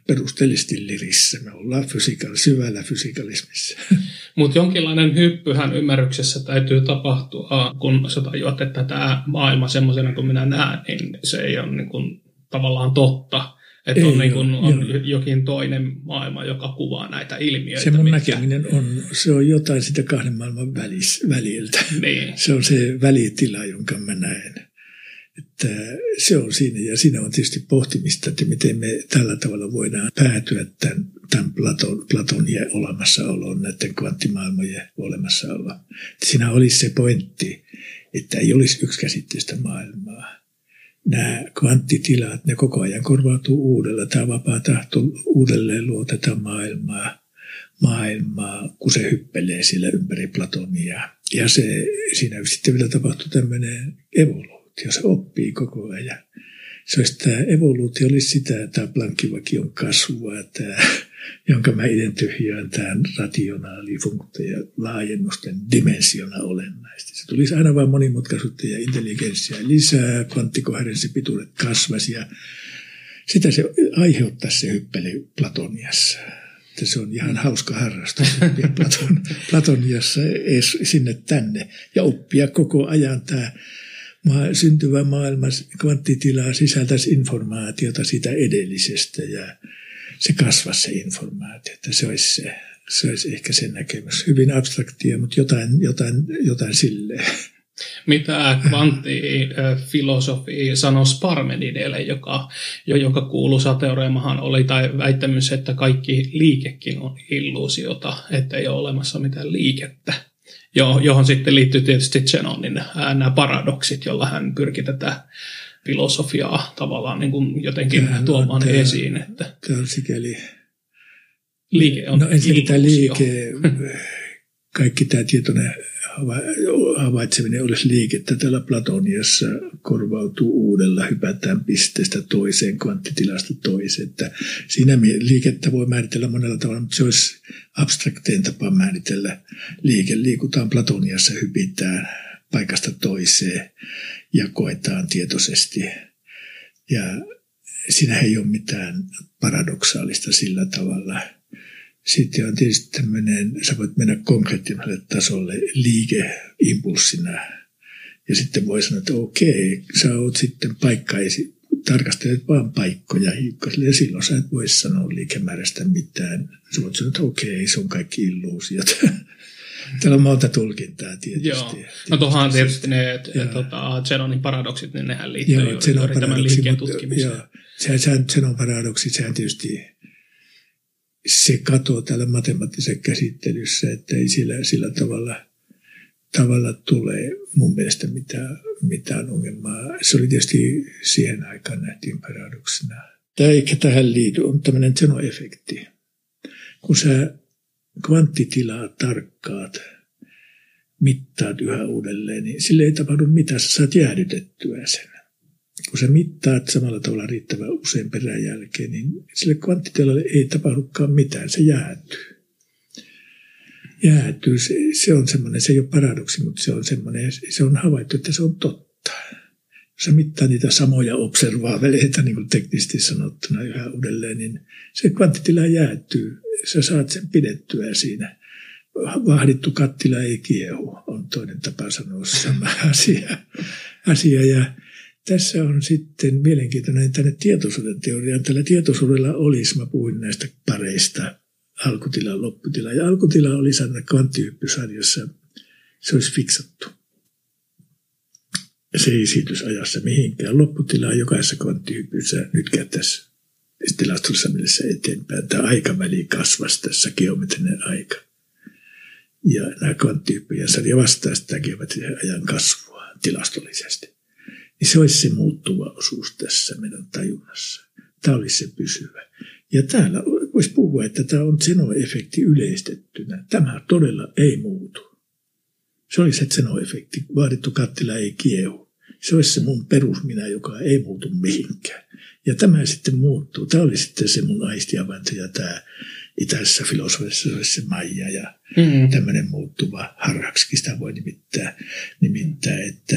perusteellisesti lirissä. Me ollaan fysiikal, syvällä fysikalismissa. Mutta jonkinlainen hyppyhän ymmärryksessä täytyy tapahtua, kun sä tajuat, että tämä maailma semmoisena kuin minä näen, niin se ei ole niin kuin tavallaan totta. Että ei on, niin kuin, on jokin toinen maailma, joka kuvaa näitä ilmiöitä. Se mun mitkä... näkeminen on, se on jotain sitä kahden maailman välis, väliltä. Niin. Se on se välitila, jonka mä näen. Että se on siinä, ja siinä on tietysti pohtimista, että miten me tällä tavalla voidaan päätyä tämän, tämän Platon, Platonien olemassaoloon, näiden kvanttimaailmojen olemassaoloon. Siinä olisi se pointti, että ei olisi yksikäsitteistä maailmaa. Nämä kvanttitilat, ne koko ajan korvautuu uudella. Tämä vapaa tahto uudelleen luo tätä maailmaa, maailmaa, kun se hyppelee sillä ympäri Platonia. Ja se, siinä sitten vielä tapahtuu tämmöinen evoluutio evoluutio, se oppii koko ajan. Se olisi tämä evoluutio olisi sitä, tämä plankkivakion kasvua, tämä, jonka mä identifioin tämän rationaalifunktio ja laajennusten dimensiona olennaisesti. Se tulisi aina vain monimutkaisuutta ja intelligenssiä lisää, kvanttikoherenssipituudet kasvaisi ja sitä se aiheuttaisi se hyppely Platoniassa. Että se on ihan hauska harrastus Platon, Platoniassa sinne tänne ja oppia koko ajan tämä syntyvä maailma, kvanttitilaa sisältäisi informaatiota siitä edellisestä ja se kasvaisi se informaatio. Että se olisi, se, se olisi ehkä se näkemys. Hyvin abstraktia, mutta jotain, jotain, jotain silleen. Mitä kvanttifilosofi sanoi Sparmenidelle, joka, jo, joka kuuluisa teoreemahan oli, tai väittämys, että kaikki liikekin on illuusiota, että ei ole olemassa mitään liikettä johon sitten liittyy tietysti Zenonin nämä paradoksit, jolla hän pyrki tätä filosofiaa tavallaan niin kuin jotenkin Tähän tuomaan tämä, esiin. Että tämä on sikäli... Liike on No ensinnäkin tämä liike, kaikki tämä tietoinen havaitseminen olisi liikettä. Täällä Platoniassa korvautuu uudella, hypätään pisteestä toiseen, kvanttitilasta toiseen. Että siinä liikettä voi määritellä monella tavalla, mutta se olisi abstrakteen tapa määritellä liike. Liikutaan Platoniassa, hypitään paikasta toiseen ja koetaan tietoisesti. Ja siinä ei ole mitään paradoksaalista sillä tavalla – sitten on tietysti tämmöinen, sä voit mennä konkreettiselle tasolle liikeimpulssina. Ja sitten voi sanoa, että okei, sä oot sitten paikkaisi, tarkastelet vaan paikkoja hiukkasille. Ja silloin sä et voi sanoa liikemäärästä mitään. Sä voit sanoa, että okei, se on kaikki illuusiot. Täällä on monta tulkintaa tietysti. Joo. No tuohan tietysti ne tota, Zenonin paradoksit, niin nehän liittyy joo, juuri, juuri tämän liikkeen tutkimiseen. Joo, Zenon paradoksit, sehän tietysti se katoaa täällä matemaattisessa käsittelyssä, että ei sillä, sillä tavalla, tavalla tule mun mielestä mitään, mitään ongelmaa. Se oli tietysti siihen aikaan nähtiin paradoksina. Tämä eikä tähän liity, on tämmöinen Zeno-efekti. Kun sä kvanttitilaa tarkkaat, mittaat yhä uudelleen, niin sille ei tapahdu mitään, sä saat jäädytettyä sen kun sä mittaat samalla tavalla riittävän usein perän jälkeen, niin sille kvanttitilalle ei tapahdukaan mitään, se jäätyy. Jäätyy, se, se on semmoinen, se ei ole paradoksi, mutta se on semmoinen, se on havaittu, että se on totta. Sä mittaa niitä samoja observaaveleita, niin kuin teknisesti sanottuna yhä uudelleen, niin se kvanttitila jäätyy. Sä saat sen pidettyä siinä. Vahdittu kattila ei kiehu, on toinen tapa sanoa sama asia. asia. Ja tässä on sitten mielenkiintoinen tänne tietoisuuden teoriaan. Tällä tietoisuudella olisi, mä puhuin näistä pareista, alkutila lopputila. Ja alkutila oli sanoa kvanttihyppysarjassa, se olisi fiksattu. Se ei siirtyisi ajassa mihinkään. Lopputila on jokaisessa kvanttihyppyssä nyt käyttäisi tilastollisessa mielessä eteenpäin. Tämä aikaväli kasvaisi tässä geometrinen aika. Ja nämä kvanttihyppyjä sarja vastaa sitä geometrisen ajan kasvua tilastollisesti niin se olisi se muuttuva osuus tässä meidän tajunnassa. Tämä olisi se pysyvä. Ja täällä voisi puhua, että tämä on Zeno-efekti yleistettynä. Tämä todella ei muutu. Se olisi se Zeno-efekti. Vaadittu kattila ei kiehu. Se olisi se mun perusminä, joka ei muutu mihinkään. Ja tämä sitten muuttuu. Tämä oli sitten se mun aistiavainto ja tämä itäisessä filosofiassa se olisi se Maija ja mm-hmm. tämmöinen muuttuva harhaksikin sitä voi nimittää, nimittää että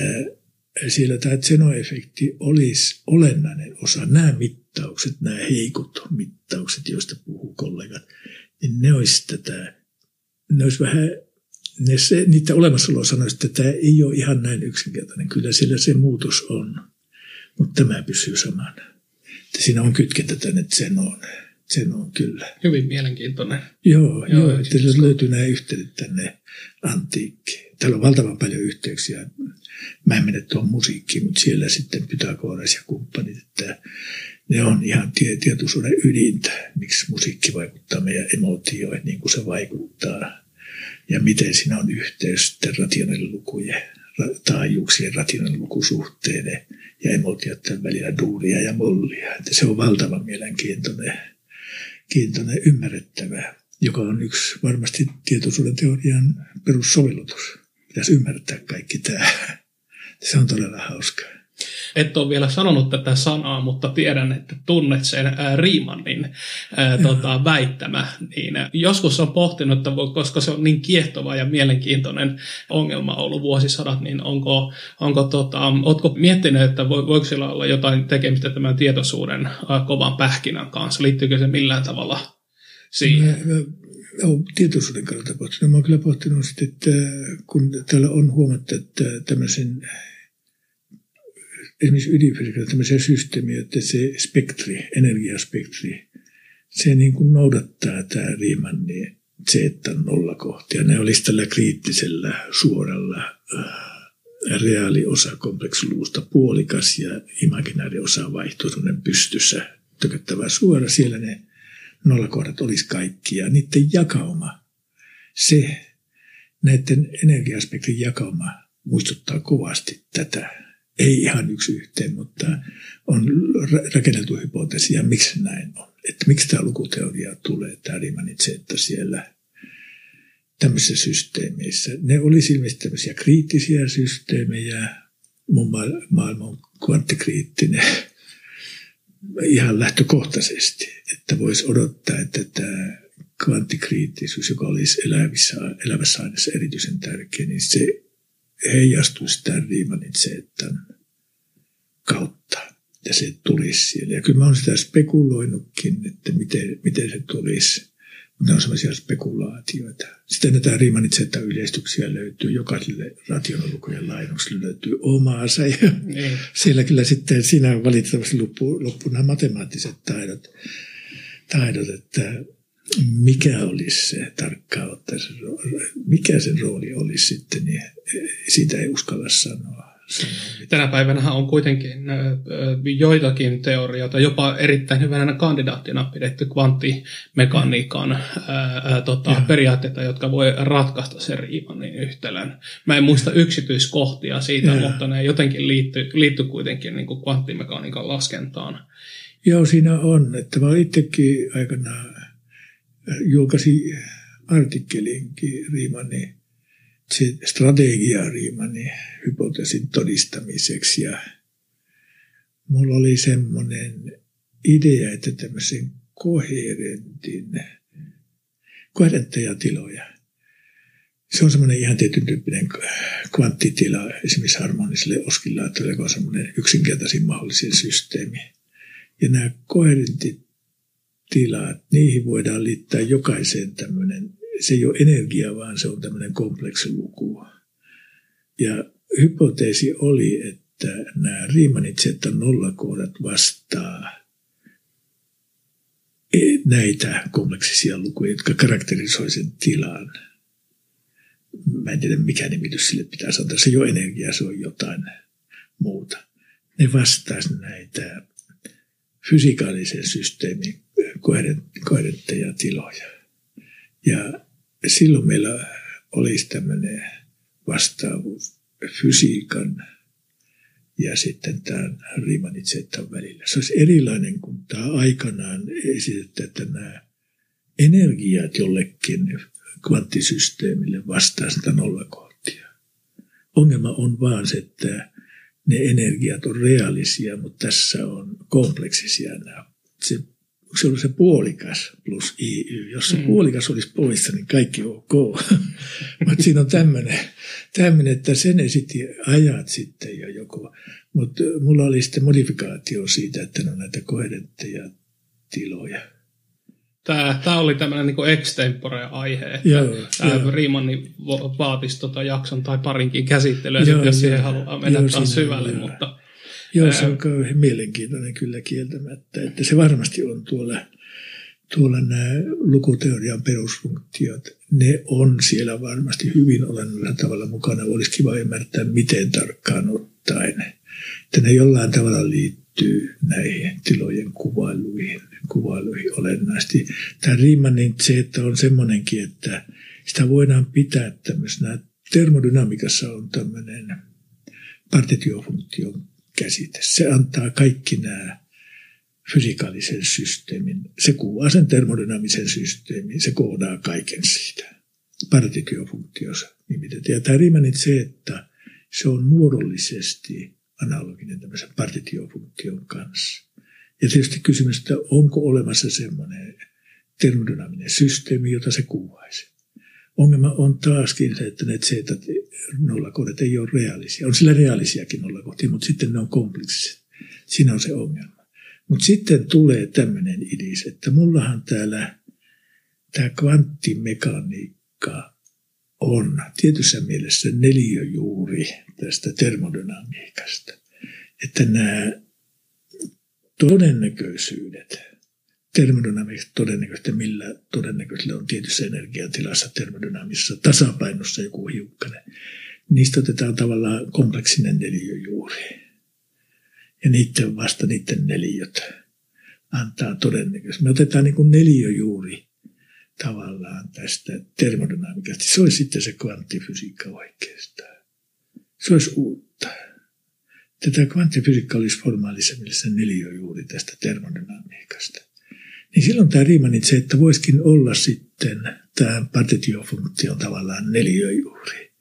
siellä tämä Zeno-efekti olisi olennainen osa. Nämä mittaukset nämä heikot mittaukset, joista puhuu kollegat, niin ne olisi tätä, ne olisi vähän, ne se, niitä olemassaoloa sanoisi, että tämä ei ole ihan näin yksinkertainen. Kyllä siellä se muutos on, mutta tämä pysyy samana. Että siinä on kytkentä tänne Zenoon. on kyllä. Hyvin mielenkiintoinen. Joo, joo, joo että se löytyy nämä yhteydet tänne antiikkiin. Täällä on valtavan paljon yhteyksiä. Mä en mene tuohon musiikkiin, mutta siellä sitten Pythagoras ja kumppanit, että ne on ihan tietoisuuden ydintä, miksi musiikki vaikuttaa meidän emotioihin niin kuin se vaikuttaa. Ja miten siinä on yhteys rationaalilukujen, taajuuksien rationaalilukusuhteiden ja emotioiden välillä duuria ja mollia. Että se on valtavan mielenkiintoinen kiintoinen ymmärrettävää, joka on yksi varmasti tietoisuuden teorian perussovellutus. Pitäisi ymmärtää kaikki tämä. Se on todella hauskaa. Et ole vielä sanonut tätä sanaa, mutta tiedän, että tunnet sen ää, Riemannin ää, tota, väittämä. Niin, ää, joskus on pohtinut, että koska se on niin kiehtova ja mielenkiintoinen ongelma ollut vuosisadat, niin onko, onko tota, ootko miettinyt, että voiko sillä olla jotain tekemistä tämän tietoisuuden ää, kovan pähkinän kanssa? Liittyykö se millään tavalla siihen? Mä, mä, olen tietoisuuden kannalta pohtinut. Mä kyllä pohtinut, että kun täällä on huomattu, että tämmöisen esimerkiksi ydinfysiikassa tämmöisiä systeemiä, että se spektri, energiaspektri, se niin kuin noudattaa tämä Riemannin Z-nollakohtia. Ne olisi tällä kriittisellä suoralla äh, reaaliosa kompleksiluvusta puolikas ja imaginääriosa vaihtuu pystyssä tököttävä suora. Siellä ne nollakohdat olisi kaikki ja niiden jakauma, se näiden energiaspektrin jakauma muistuttaa kovasti tätä ei ihan yksi yhteen, mutta on rakenneltu hypoteesia, miksi näin on. Että miksi tämä lukuteoria tulee, tämä Riemannin että siellä tämmöisissä systeemeissä. Ne oli ilmeisesti tämmöisiä kriittisiä systeemejä. Mun maailma on kvanttikriittinen ihan lähtökohtaisesti, että voisi odottaa, että tämä kvanttikriittisyys, joka olisi elävissä, elävässä aineessa erityisen tärkeä, niin se heijastuisi tämän Riemannin että kautta. Ja se tulisi siellä. Ja kyllä mä olen sitä spekuloinutkin, että miten, miten se tulisi. Ne on sellaisia spekulaatioita. Sitten näitä Riemannin yleistyksiä löytyy. Jokaiselle rationalukujen lainnukselle löytyy omaansa. Ja niin. siellä kyllä sitten siinä valitettavasti loppu, loppu nämä matemaattiset taidot, taidot että mikä olisi se tarkkaan ottaen, mikä sen rooli olisi sitten, niin siitä ei uskalla sanoa. Tänä päivänä on kuitenkin joitakin teorioita, jopa erittäin hyvänä kandidaattina pidetty kvanttimekaniikan ää, tota, periaatteita, jotka voi ratkaista sen Riemannin yhtälön. Mä en muista yksityiskohtia siitä, ja. mutta ne jotenkin liittyy, liittyy kuitenkin niin kuin kvanttimekaniikan laskentaan. Joo, siinä on. Että mä itsekin aikanaan julkaisi artikkelinkin Riemannin se strategia Riemannin hypoteesin todistamiseksi ja mulla oli semmoinen idea, että tämmöisen koherentin, koherentteja tiloja. Se on semmoinen ihan tietyn tyyppinen kvanttitila esimerkiksi harmoniselle oskillaattorille, joka on semmoinen yksinkertaisin mahdollisen systeemi. Ja nämä koherentit tilat, niihin voidaan liittää jokaiseen tämmöinen, se ei ole energia, vaan se on tämmöinen kompleksiluku. Ja hypoteesi oli, että nämä Riemannin Z-nollakohdat vastaa e, näitä kompleksisia lukuja, jotka karakterisoi sen tilan. Mä en tiedä, mikä nimitys sille pitää sanoa. Se ei ole energia, se on jotain muuta. Ne vastaisi näitä fysikaalisen systeemin koherentteja tiloja. Ja silloin meillä olisi tämmöinen vastaavuus fysiikan ja sitten tämän Riemannin välillä. Se olisi erilainen kuin tämä aikanaan esitetty, että nämä energiat jollekin kvanttisysteemille vastaa sitä nollakohtia. Ongelma on vaan se, että ne energiat on reaalisia, mutta tässä on kompleksisia nämä. Se se oli se puolikas plus IY. Jos se mm. puolikas olisi poissa, niin kaikki ok. Mutta siinä on tämmöinen, että sen esitti ajat sitten jo joku. Mutta mulla oli sitten modifikaatio siitä, että ne on näitä koherentteja tiloja. Tämä, tämä oli tämmöinen niin extempore-aihe, että joo, tämä joo. Riimanni vaatisi tota jakson tai parinkin käsittelyä, joo, jos siihen haluaa mennä joo, taas syvälle. Joo. Mutta, joo, se on kauhean mielenkiintoinen kyllä kieltämättä, että se varmasti on tuolla, tuolla nämä lukuteorian perusfunktiot, ne on siellä varmasti hyvin olennaisella tavalla mukana. Olisi kiva ymmärtää, miten tarkkaan ottaen, että ne jollain tavalla liittyy näihin tilojen kuvailuihin kuvailuihin olennaisesti. Tämä Riemanin että on semmoinenkin, että sitä voidaan pitää tämmöisenä, termodynamiikassa on tämmöinen partitiofunktion käsite. Se antaa kaikki nämä fysikaalisen systeemin. Se kuvaa sen termodynamisen systeemin, se koodaa kaiken siitä. Partitiofunktiossa nimitetään. Ja tämä Riemannin se, että se on muodollisesti analoginen tämmöisen partitiofunktion kanssa. Ja tietysti kysymys, että onko olemassa semmoinen termodynaaminen systeemi, jota se kuvaisi. Ongelma on taaskin se, että ne z nollakohdat ei ole reaalisia. On sillä reaalisiakin nollakohtia, mutta sitten ne on kompleksiset. Siinä on se ongelma. Mutta sitten tulee tämmöinen idis, että mullahan täällä tämä kvanttimekaniikka on tietyssä mielessä neliöjuuri tästä termodynamiikasta. Että nämä todennäköisyydet, termodynamiset todennäköisyydet, millä todennäköisellä on tietyssä energiatilassa termodynamisessa tasapainossa joku hiukkanen, niistä otetaan tavallaan kompleksinen neliöjuuri. Ja niiden vasta niiden neliöt antaa todennäköisesti. Me otetaan niin kuin neliöjuuri tavallaan tästä termodynamiikasta. Se olisi sitten se kvanttifysiikka oikeastaan. Se olisi uutta. Tätä kvanttifysiikka olisi formaalissa mielessä juuri tästä termodynamiikasta. Niin silloin tämä Riemannin se, että voisikin olla sitten tämä partitiofunktio tavallaan juuri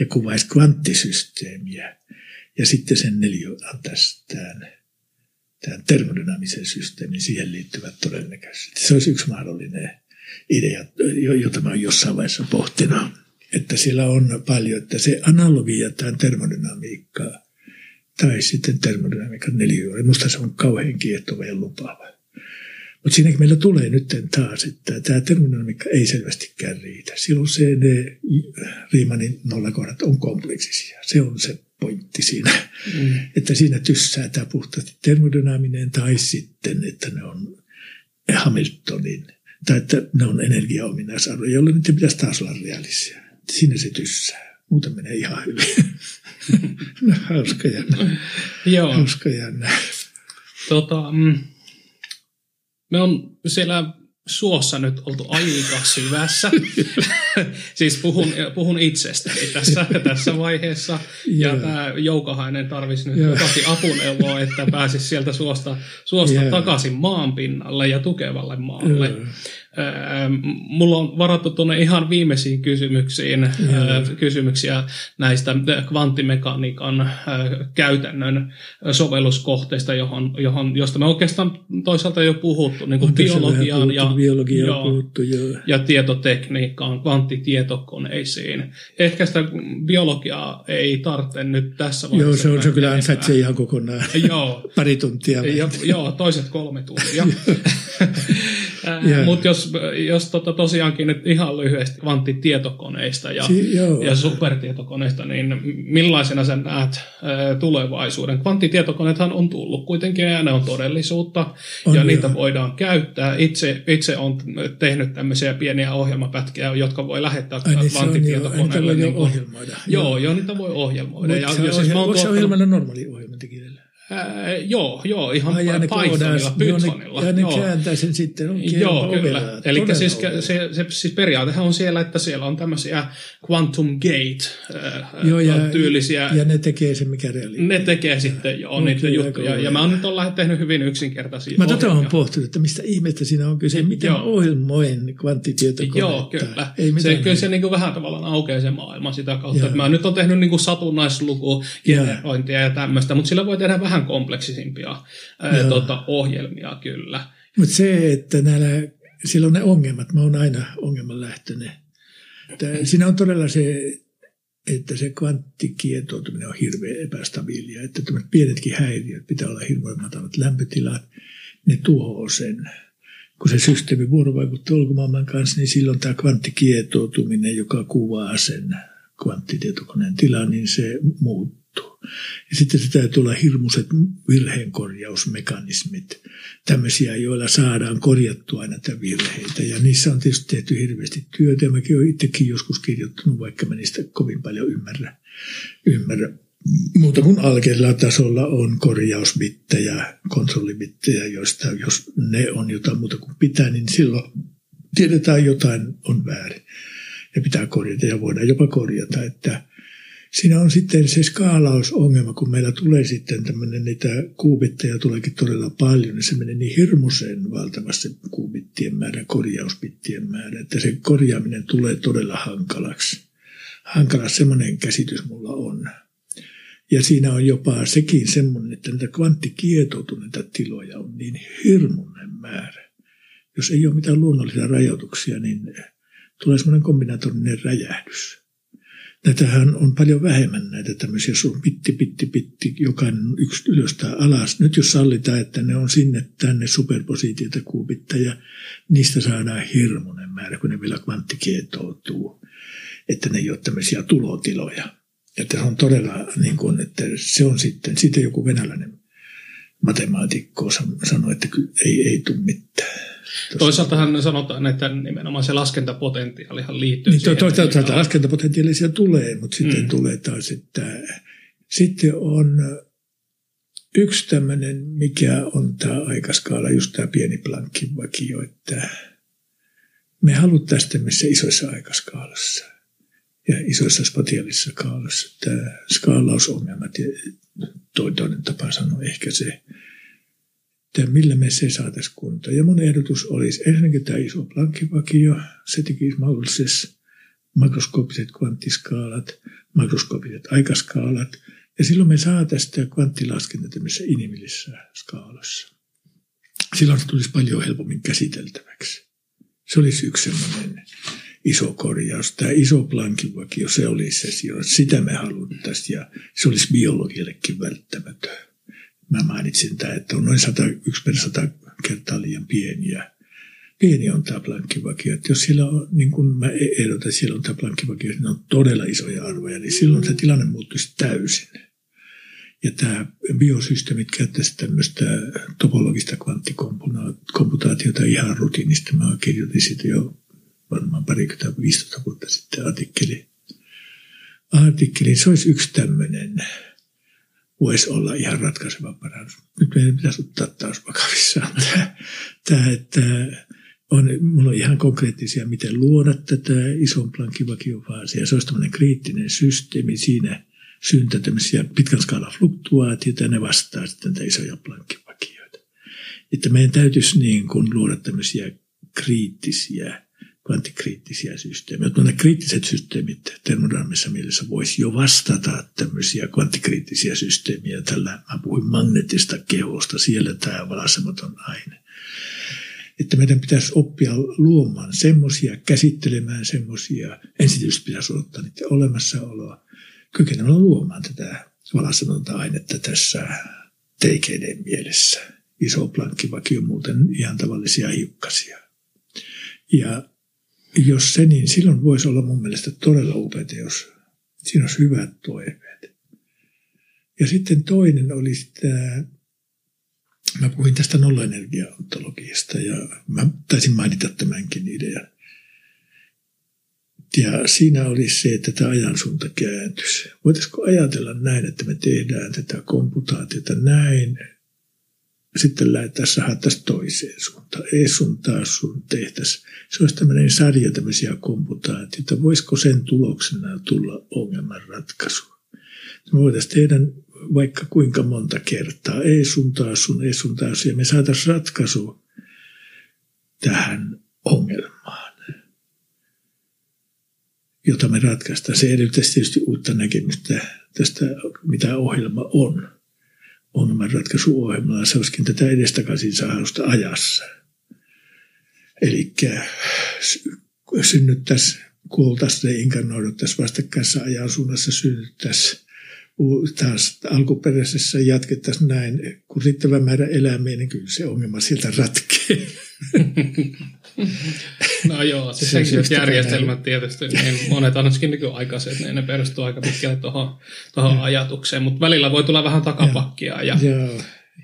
ja kuvaisi kvanttisysteemiä ja sitten sen neliö antaisi tämän, tämän termodynaamisen systeemin, siihen liittyvät todennäköisesti. Se olisi yksi mahdollinen idea, jota mä olen jossain vaiheessa pohtinut, että siellä on paljon, että se analogia tämän termodynamiikkaa tai sitten termodynamiikan neliöjuuri. Minusta se on kauhean kiehtova ja lupaava. Mutta siinäkin meillä tulee nyt taas, että tämä termodynamiikka ei selvästikään riitä. Silloin se ne Riemanin nollakohdat on kompleksisia. Se on se pointti siinä, mm. että siinä tyssää tämä puhtaasti termodynaaminen tai sitten, että ne on Hamiltonin tai että ne on energiaominaisarvoja, jolloin niiden pitäisi taas olla realisia. Siinä se tyssää. Muuten menee ihan hyvin. no, hauska jännä. Joo. Hauska jännä. Tota, mm, me on siellä suossa nyt oltu aika syvässä. siis puhun, puhun itsestäni tässä, tässä vaiheessa. Ja yeah. tämä Joukahainen tarvisi nyt yeah. jotakin apuneuvoa, että pääsisi sieltä suosta, suosta yeah. takaisin maanpinnalle ja tukevalle maalle. Yeah. Mulla on varattu tuonne ihan viimeisiin kysymyksiin mm. kysymyksiä näistä kvanttimekaniikan käytännön sovelluskohteista, johon, johon, josta me oikeastaan toisaalta jo puhuttu, niin kuin biologiaan puhuttu, ja, biologia joo, puhuttu, joo. ja tietotekniikkaan, kvanttitietokoneisiin. Ehkä sitä biologiaa ei tarvitse nyt tässä vaiheessa. Joo, se on se kyllä ansaitsee ihan kokonaan joo. pari tuntia. Ja, joo, toiset kolme tuntia. yeah. Mutta jos, jos tota tosiaankin nyt ihan lyhyesti kvanttitietokoneista ja, si- ja supertietokoneista, niin millaisena sä näet tulevaisuuden? Kvanttitietokoneethan on tullut kuitenkin ja ne on todellisuutta on ja jo. niitä voidaan käyttää. Itse, itse on tehnyt tämmöisiä pieniä ohjelmapätkiä, jotka voi lähettää Ai, kvanttitietokoneelle. Niin, niin ohjelmoida. Joo, joo, niitä voi ohjelmoida. Ja, se, ja siis normaali ohjelmatekijällä. Ää, joo, joo, ihan Ai, Pythonilla, Pythonilla. Ja ne, ja ne kääntää sen sitten on Joo, kyllä. Eli siis, se, se, siis periaatehan on siellä, että siellä on tämmöisiä Quantum Gate-tyylisiä. Ja, ja ne tekee sen, mikä reaali. Ne tekee sitten jo niitä juttuja. Ja mä oon nyt olla tehnyt hyvin yksinkertaisia Mä tätä olen pohtinut, että mistä ihmettä siinä on kyse. Miten joo. ohjelmoin kvanttitietokone? Joo, kyllä. Ei se, kyllä se niin kuin vähän tavallaan aukeaa se maailma sitä kautta. Että mä nyt on tehnyt niin kuin satunnaisluku, generointia ja tämmöistä, mutta sillä voi tehdä vähän vähän kompleksisimpia ää, tota, ohjelmia kyllä. Mutta se, että näillä, silloin ne ongelmat, mä oon aina ongelman lähtöinen. Siinä on todella se, että se kvanttikietoutuminen on hirveän epästabiilia, että tämmöiset pienetkin häiriöt, pitää olla hirveän matalat lämpötilat, ne tuhoaa sen. Kun se systeemi vuorovaikuttaa ulkomaailman kanssa, niin silloin tämä kvanttikietoutuminen, joka kuvaa sen kvanttitietokoneen tilaa, niin se muuttuu ja sitten se täytyy olla hirmuiset virheenkorjausmekanismit, tämmöisiä, joilla saadaan korjattua näitä virheitä. Ja niissä on tietysti tehty hirveästi työtä. Ja mäkin olen itsekin joskus kirjoittanut, vaikka mä niistä kovin paljon ymmärrä. ymmärrä. Muuta kuin alkeella tasolla on korjausbittejä, kontrollibittejä, joista jos ne on jotain muuta kuin pitää, niin silloin tiedetään jotain on väärin. Ja pitää korjata ja voidaan jopa korjata, että – siinä on sitten se skaalausongelma, kun meillä tulee sitten tämmöinen, niitä kuubitteja tuleekin todella paljon, niin se menee niin hirmuisen valtavasti kuubittien määrä, korjausbittien määrä, että se korjaaminen tulee todella hankalaksi. Hankala semmoinen käsitys mulla on. Ja siinä on jopa sekin semmoinen, että näitä kvanttikietoutuneita tiloja on niin hirmuinen määrä. Jos ei ole mitään luonnollisia rajoituksia, niin tulee semmoinen kombinaatorinen räjähdys Näitähän on paljon vähemmän näitä tämmöisiä sun pitti, pitti, pitti, jokainen yksi ylös tai alas. Nyt jos sallitaan, että ne on sinne tänne superpositioita kuubittajia, niistä saadaan hirmuinen määrä, kun ne vielä kvanttikietoutuu. Että ne ei ole tämmöisiä tulotiloja. Että se on todella niin kuin, että se on sitten, sitten joku venäläinen matemaatikko sanoi, että ei, ei tule mitään. Toisaaltahan sanotaan, että nimenomaan se laskentapotentiaalihan liittyy niin, siihen. Toisaalta laskentapotentiaalisia tulee, mutta sitten mm. tulee taas, että sitten on yksi tämmöinen, mikä on tämä aikaskaala, just tämä pieni plankkin vakio, että me haluttaisiin tämmöisessä isoissa aikaskaalassa ja isoissa spatiaalisissa skaalassa tämä skaalausongelmat ja toinen tapa sanoa ehkä se, että millä me se saataisiin kuntoon. Ja mun ehdotus olisi ensinnäkin tämä iso plankkivakio, se tekisi mahdollisessa makroskooppiset kvanttiskaalat, makroskooppiset aikaskaalat, ja silloin me saataisiin tämä kvanttilaskenta tämmöisessä inhimillisessä skaalassa. Silloin se tulisi paljon helpommin käsiteltäväksi. Se olisi yksi sellainen iso korjaus. Tämä iso plankivakio, se olisi se, sitä me haluttaisiin ja se olisi biologiallekin välttämätön mä mainitsin tämä, että on noin 101 per 100 kertaa liian pieniä. Pieni on tämä plankkivakio. Että jos siellä on, niin kuin mä e- ehdotan, siellä on tämä plankkivakio, niin on todella isoja arvoja, niin silloin se tilanne muuttuisi täysin. Ja tämä biosysteemit käyttäisi tämmöistä topologista kvanttikomputaatiota ihan rutiinista. Mä kirjoitin siitä jo varmaan parikymmentä 15 vuotta sitten artikkeli. Artikkeli, se olisi yksi tämmöinen voisi olla ihan ratkaiseva parannus. Nyt meidän pitäisi ottaa taas vakavissaan tämä, tämä että on, mulla on ihan konkreettisia, miten luoda tätä ison plankivakiofaasia. Se olisi tämmöinen kriittinen systeemi. Siinä syntyy tämmöisiä pitkän skaalan fluktuaatioita ja ne vastaa sitten näitä isoja plankkivakioita. Että meidän täytyisi niin kuin luoda tämmöisiä kriittisiä kvanttikriittisiä systeemejä. Mutta nämä kriittiset systeemit termodynamisessa mielessä voisi jo vastata tämmöisiä kvanttikriittisiä systeemiä. Tällä mä puhuin magneettista kehosta, siellä tämä valaisematon aine. Että meidän pitäisi oppia luomaan semmoisia, käsittelemään semmoisia. Ensin tietysti pitäisi odottaa niiden olemassaoloa, kykenemään luomaan tätä valaisematonta ainetta tässä teikeiden mielessä. Iso plankkivakio muuten ihan tavallisia hiukkasia. Ja jos se, niin silloin voisi olla mun mielestä todella upeaa, jos siinä olisi hyvät toiveet. Ja sitten toinen oli tämä, mä puhuin tästä nollaenergiaontologiasta ja mä taisin mainita tämänkin idean. Ja siinä oli se, että tämä ajansuunta kääntyisi. Voitaisiko ajatella näin, että me tehdään tätä komputaatiota näin, sitten lähdettäisiin sahattaisiin toiseen suuntaan. Ei sun taas sun tehtäisiin. Se olisi tämmöinen sarja tämmöisiä komputaatioita. Voisiko sen tuloksena tulla ongelmanratkaisu? Me voitaisiin tehdä vaikka kuinka monta kertaa. Ei sun taas sun, ei sun taas. Ja me saataisiin ratkaisu tähän ongelmaan, jota me ratkaistaan. Se edellyttäisi tietysti uutta näkemystä tästä, mitä ohjelma on ongelmanratkaisuohjelmalla. Se olisikin tätä edestakaisin saadusta ajassa. Eli synnyttäisi kuoltaisiin inkarnoiduttaisiin vastakkaisessa ajan suunnassa synnyttäisiin taas alkuperäisessä jatkettaisiin näin, kun riittävä määrä eläimiä, niin kyllä se ongelma sieltä ratkee. No joo, siis se senkin järjestelmät tietysti, niin monet ainakin nykyaikaiset, niin ne perustuu aika pitkälle tuohon, tuohon ajatukseen, mutta välillä voi tulla vähän takapakkia ja, ja,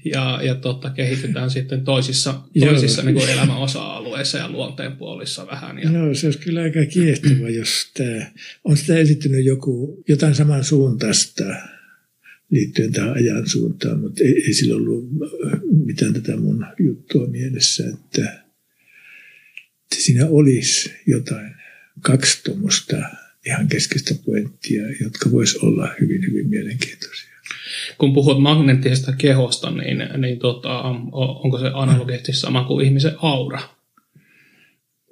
ja, ja totta, kehitytään sitten toisissa, toisissa niin kuin elämän osa-alueissa ja luonteenpuolissa vähän. Ja... Joo, se olisi kyllä aika kiehtova, jos tämä, on sitä esittynyt joku, jotain samansuuntaista liittyen tähän ajan suuntaan, mutta ei, ei sillä ollut mitään tätä mun juttua mielessä, että siinä olisi jotain kaksi tuommoista ihan keskeistä pointtia, jotka voisi olla hyvin, hyvin mielenkiintoisia. Kun puhut magneettisesta kehosta, niin, niin tota, onko se analogisesti sama kuin ihmisen aura?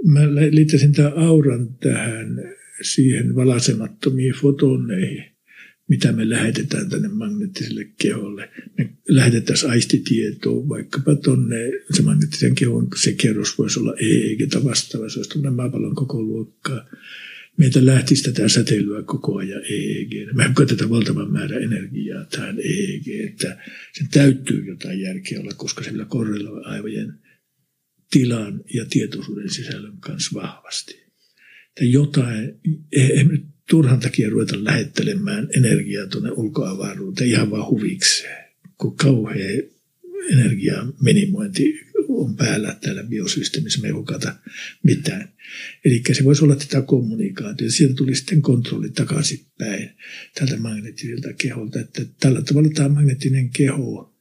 Mä liittäisin tämän auran tähän siihen valaisemattomiin fotoneihin mitä me lähetetään tänne magneettiselle keholle. Me lähetettäisiin aistitietoa vaikkapa tuonne se magneettisen kehon, se kerros voisi olla EEG vastaava, se olisi tuonne maapallon koko luokkaa. Meitä lähtisi tätä säteilyä koko ajan EEG. Me käytetään valtavan määrä energiaa tähän EEG, että sen täytyy jotain järkeä olla, koska sillä korreloi aivojen tilan ja tietoisuuden sisällön kanssa vahvasti. Että jotain, ei, nyt turhan takia ruveta lähettelemään energiaa tuonne ulkoavaruuteen ihan vaan huvikseen, kun kauhea energian minimointi on päällä täällä biosysteemissä, me ei hukata mitään. Eli se voisi olla tätä kommunikaatiota. Sieltä tuli sitten kontrolli takaisinpäin tältä magneettiselta keholta. Että tällä tavalla tämä magneettinen keho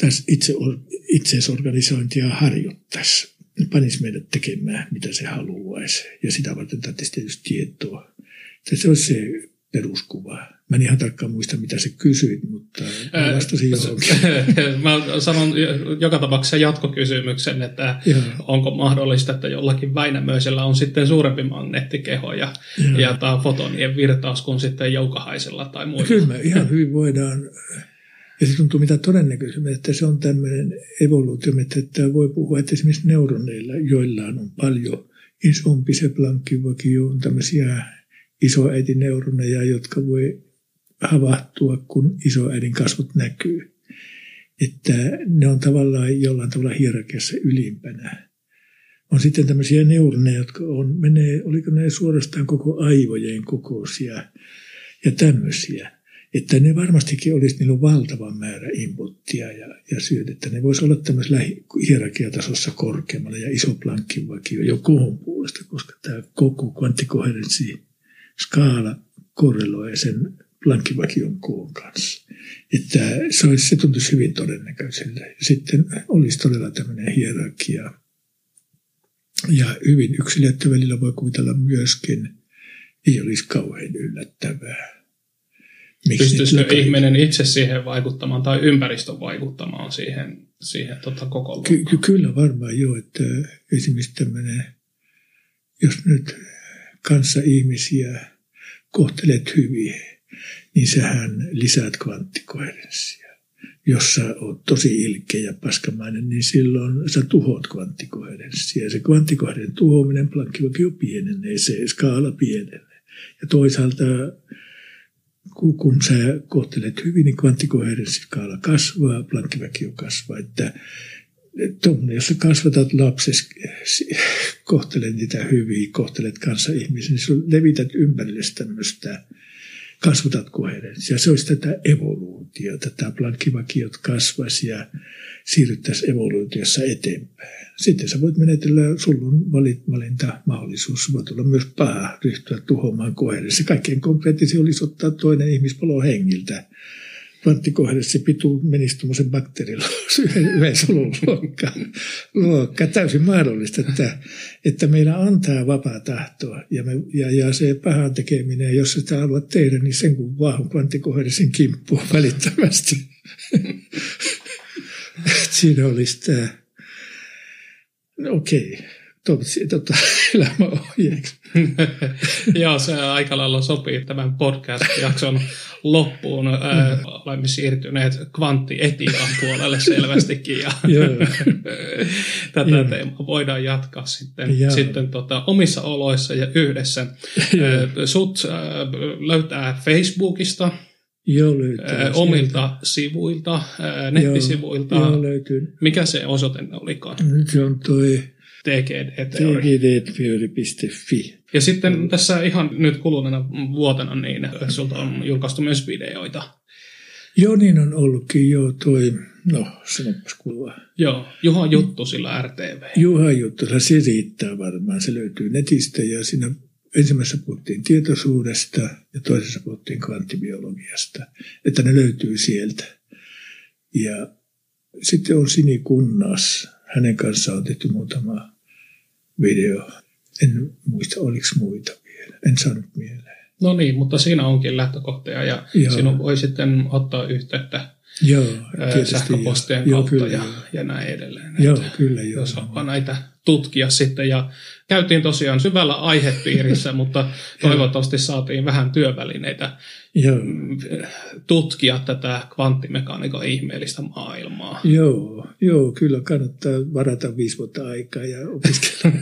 tässä itse, itsesorganisointia harjoittaisi panisi meidät tekemään, mitä se haluaisi. Ja sitä varten tarvitsisi tietysti tietoa. Se olisi se peruskuva. Mä en ihan tarkkaan muista, mitä se kysyit, mutta mä vastasin johonkin. mä sanon joka tapauksessa jatkokysymyksen, että Joo. onko mahdollista, että jollakin Väinämöisellä on sitten suurempi magneettikeho ja, ja tämä fotonien virtaus kuin sitten joukahaisella tai muulla. Kyllä me ihan hyvin voidaan ja se tuntuu mitä todennäköisemmin, että se on tämmöinen evoluutio, että voi puhua, että esimerkiksi neuroneilla, joillaan on paljon isompi se plankkivakio, on tämmöisiä isoäitineuroneja, jotka voi havahtua, kun isoäidin kasvot näkyy. Että ne on tavallaan jollain tavalla hierarkiassa ylimpänä. On sitten tämmöisiä neuroneja, jotka on, menee, oliko ne suorastaan koko aivojen kokoisia ja tämmöisiä että ne varmastikin olisi, niillä valtava määrä inputtia ja, ja syötettä. Ne voisi olla tämmöisellä hierarkiatasossa korkeammalla ja iso plankkinvakio jo kohon puolesta, koska tämä koko kvanttikoherenssi skaala korreloi sen plankkivakion koon kanssa. Että se, olisi, se tuntuisi hyvin todennäköiselle. Sitten olisi todella tämmöinen hierarkia. Ja hyvin yksilöiden välillä voi kuvitella myöskin, ei olisi kauhean yllättävää Miksi Pystyisikö ihminen itse siihen vaikuttamaan tai ympäristön vaikuttamaan siihen, siihen tota koko Ky- ky- Kyllä varmaan joo, että esimerkiksi tämmöinen, jos nyt kanssa ihmisiä kohtelet hyvin, niin sähän lisäät kvanttikoherenssia. Jos sä oot tosi ilkeä ja paskamainen, niin silloin sä tuhoat kvanttikoherenssia. Se kvanttikoherenssin tuhoaminen plankkivakio pienenee, se skaala pienenee. Ja toisaalta kun, sä kohtelet hyvin, niin kvanttikoherenssikaala kasvaa, plankkiväkio kasvaa. Että, tuommoinen, jos sä kasvatat lapses, kohtelet niitä hyvin, kohtelet kanssa ihmisiä, niin sä levität ympärille tämmöistä, kasvatat koherenssia. Se olisi tätä evoluutiota, tämä plankkivakiot kasvaisi ja siirryttäisiin evoluutiossa eteenpäin. Sitten sä voit menetellä, sulla on valintamahdollisuus, voit olla myös paha ryhtyä tuhoamaan koherenssi. Kaikkein konkreettisesti olisi ottaa toinen ihmispolo hengiltä. Kvanttikoherenssi pituu menisi tuommoisen bakteerilla yhden, luokka, luokka. Täysin mahdollista, että, että meillä antaa vapaa tahtoa ja, me, ja, ja se pahan tekeminen, jos sitä haluat tehdä, niin sen kun vaan kvanttikoherenssin kimppuun välittömästi. Siinä olisi tämä, no okei, okay. tota, elämäohjeeksi. Joo, se aika lailla sopii tämän podcast-jakson loppuun. Mm. olemme siirtyneet kvanttietiikan puolelle selvästikin ja tätä Joo. teemaa voidaan jatkaa sitten, sitten tota, omissa oloissa ja yhdessä. Sut löytää Facebookista, Joo, löytyy. omilta sieltä. sivuilta, nettisivuilta. Joo, joo, löytyy. Mikä se osoite olikaan? Nyt se on toi tgdteori.fi. Ja sitten mm. tässä ihan nyt kuluneena vuotena niin sulta on julkaistu myös videoita. Joo, niin on ollutkin. Joo, toi, no sanopas kuulua. Joo, Juha Juttu sillä RTV. Juha Juttu, se riittää varmaan. Se löytyy netistä ja siinä ensimmäisessä puhuttiin tietoisuudesta ja toisessa puhuttiin kvanttibiologiasta, että ne löytyy sieltä. Ja sitten on Sini Kunnas. Hänen kanssaan on tehty muutama video. En muista, oliko muita vielä. En saanut mieleen. No niin, mutta siinä onkin lähtökohtia ja Joo. sinun voi sitten ottaa yhteyttä Joo, sähköpostien joo. kautta joo, ja, ja näin edelleen. Joo, että kyllä. Joo. Jos haluaa näitä tutkia sitten. Ja käytiin tosiaan syvällä aihepiirissä, mutta toivottavasti saatiin vähän työvälineitä joo. tutkia tätä kvanttimekaniikan ihmeellistä maailmaa. Joo, joo, kyllä kannattaa varata viisi vuotta aikaa ja opiskella.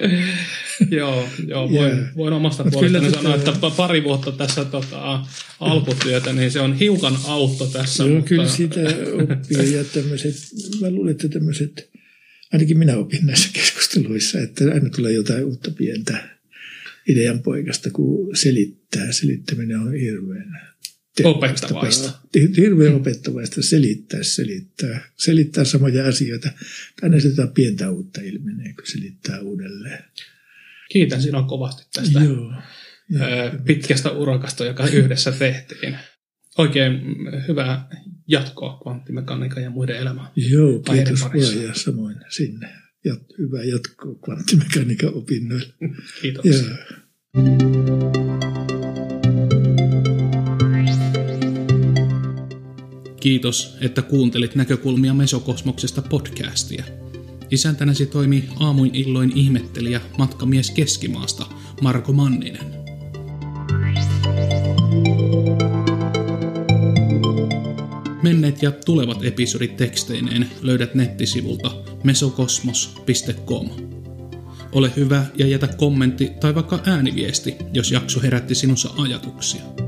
joo, joo voin, yeah. voin omasta puolestani sanoa, että pari vuotta tässä tota, alkutyötä, niin se on hiukan autto tässä. Joo, mutta... kyllä sitä oppii ja tämmöiset, mä luulen, että tämmöiset, ainakin minä opin näissä keskusteluissa, että aina tulee jotain uutta pientä idean poikasta, kun selittää. Selittäminen on hirveän opettavaista. Hirveän opettavaista selittää, selittää. Selittää samoja asioita. Aina sitä pientä uutta ilmenee, kun selittää uudelleen. Kiitän sinua kovasti tästä Joo, pitkästä urakasta, joka yhdessä tehtiin. Oikein hyvää jatkoa kvanttimekaniikan ja muiden elämään. Joo, kiitos ja samoin sinne. Ja hyvää jatkoa kvanttimekaniikan opinnoille. Kiitos. Joo. Kiitos, että kuuntelit näkökulmia Mesokosmoksesta podcastia. Isäntänäsi toimi aamuin illoin ihmettelijä matkamies Keskimaasta Marko Manninen. Menneet ja tulevat episodit teksteineen löydät nettisivulta mesokosmos.com. Ole hyvä ja jätä kommentti tai vaikka ääniviesti, jos jakso herätti sinussa ajatuksia.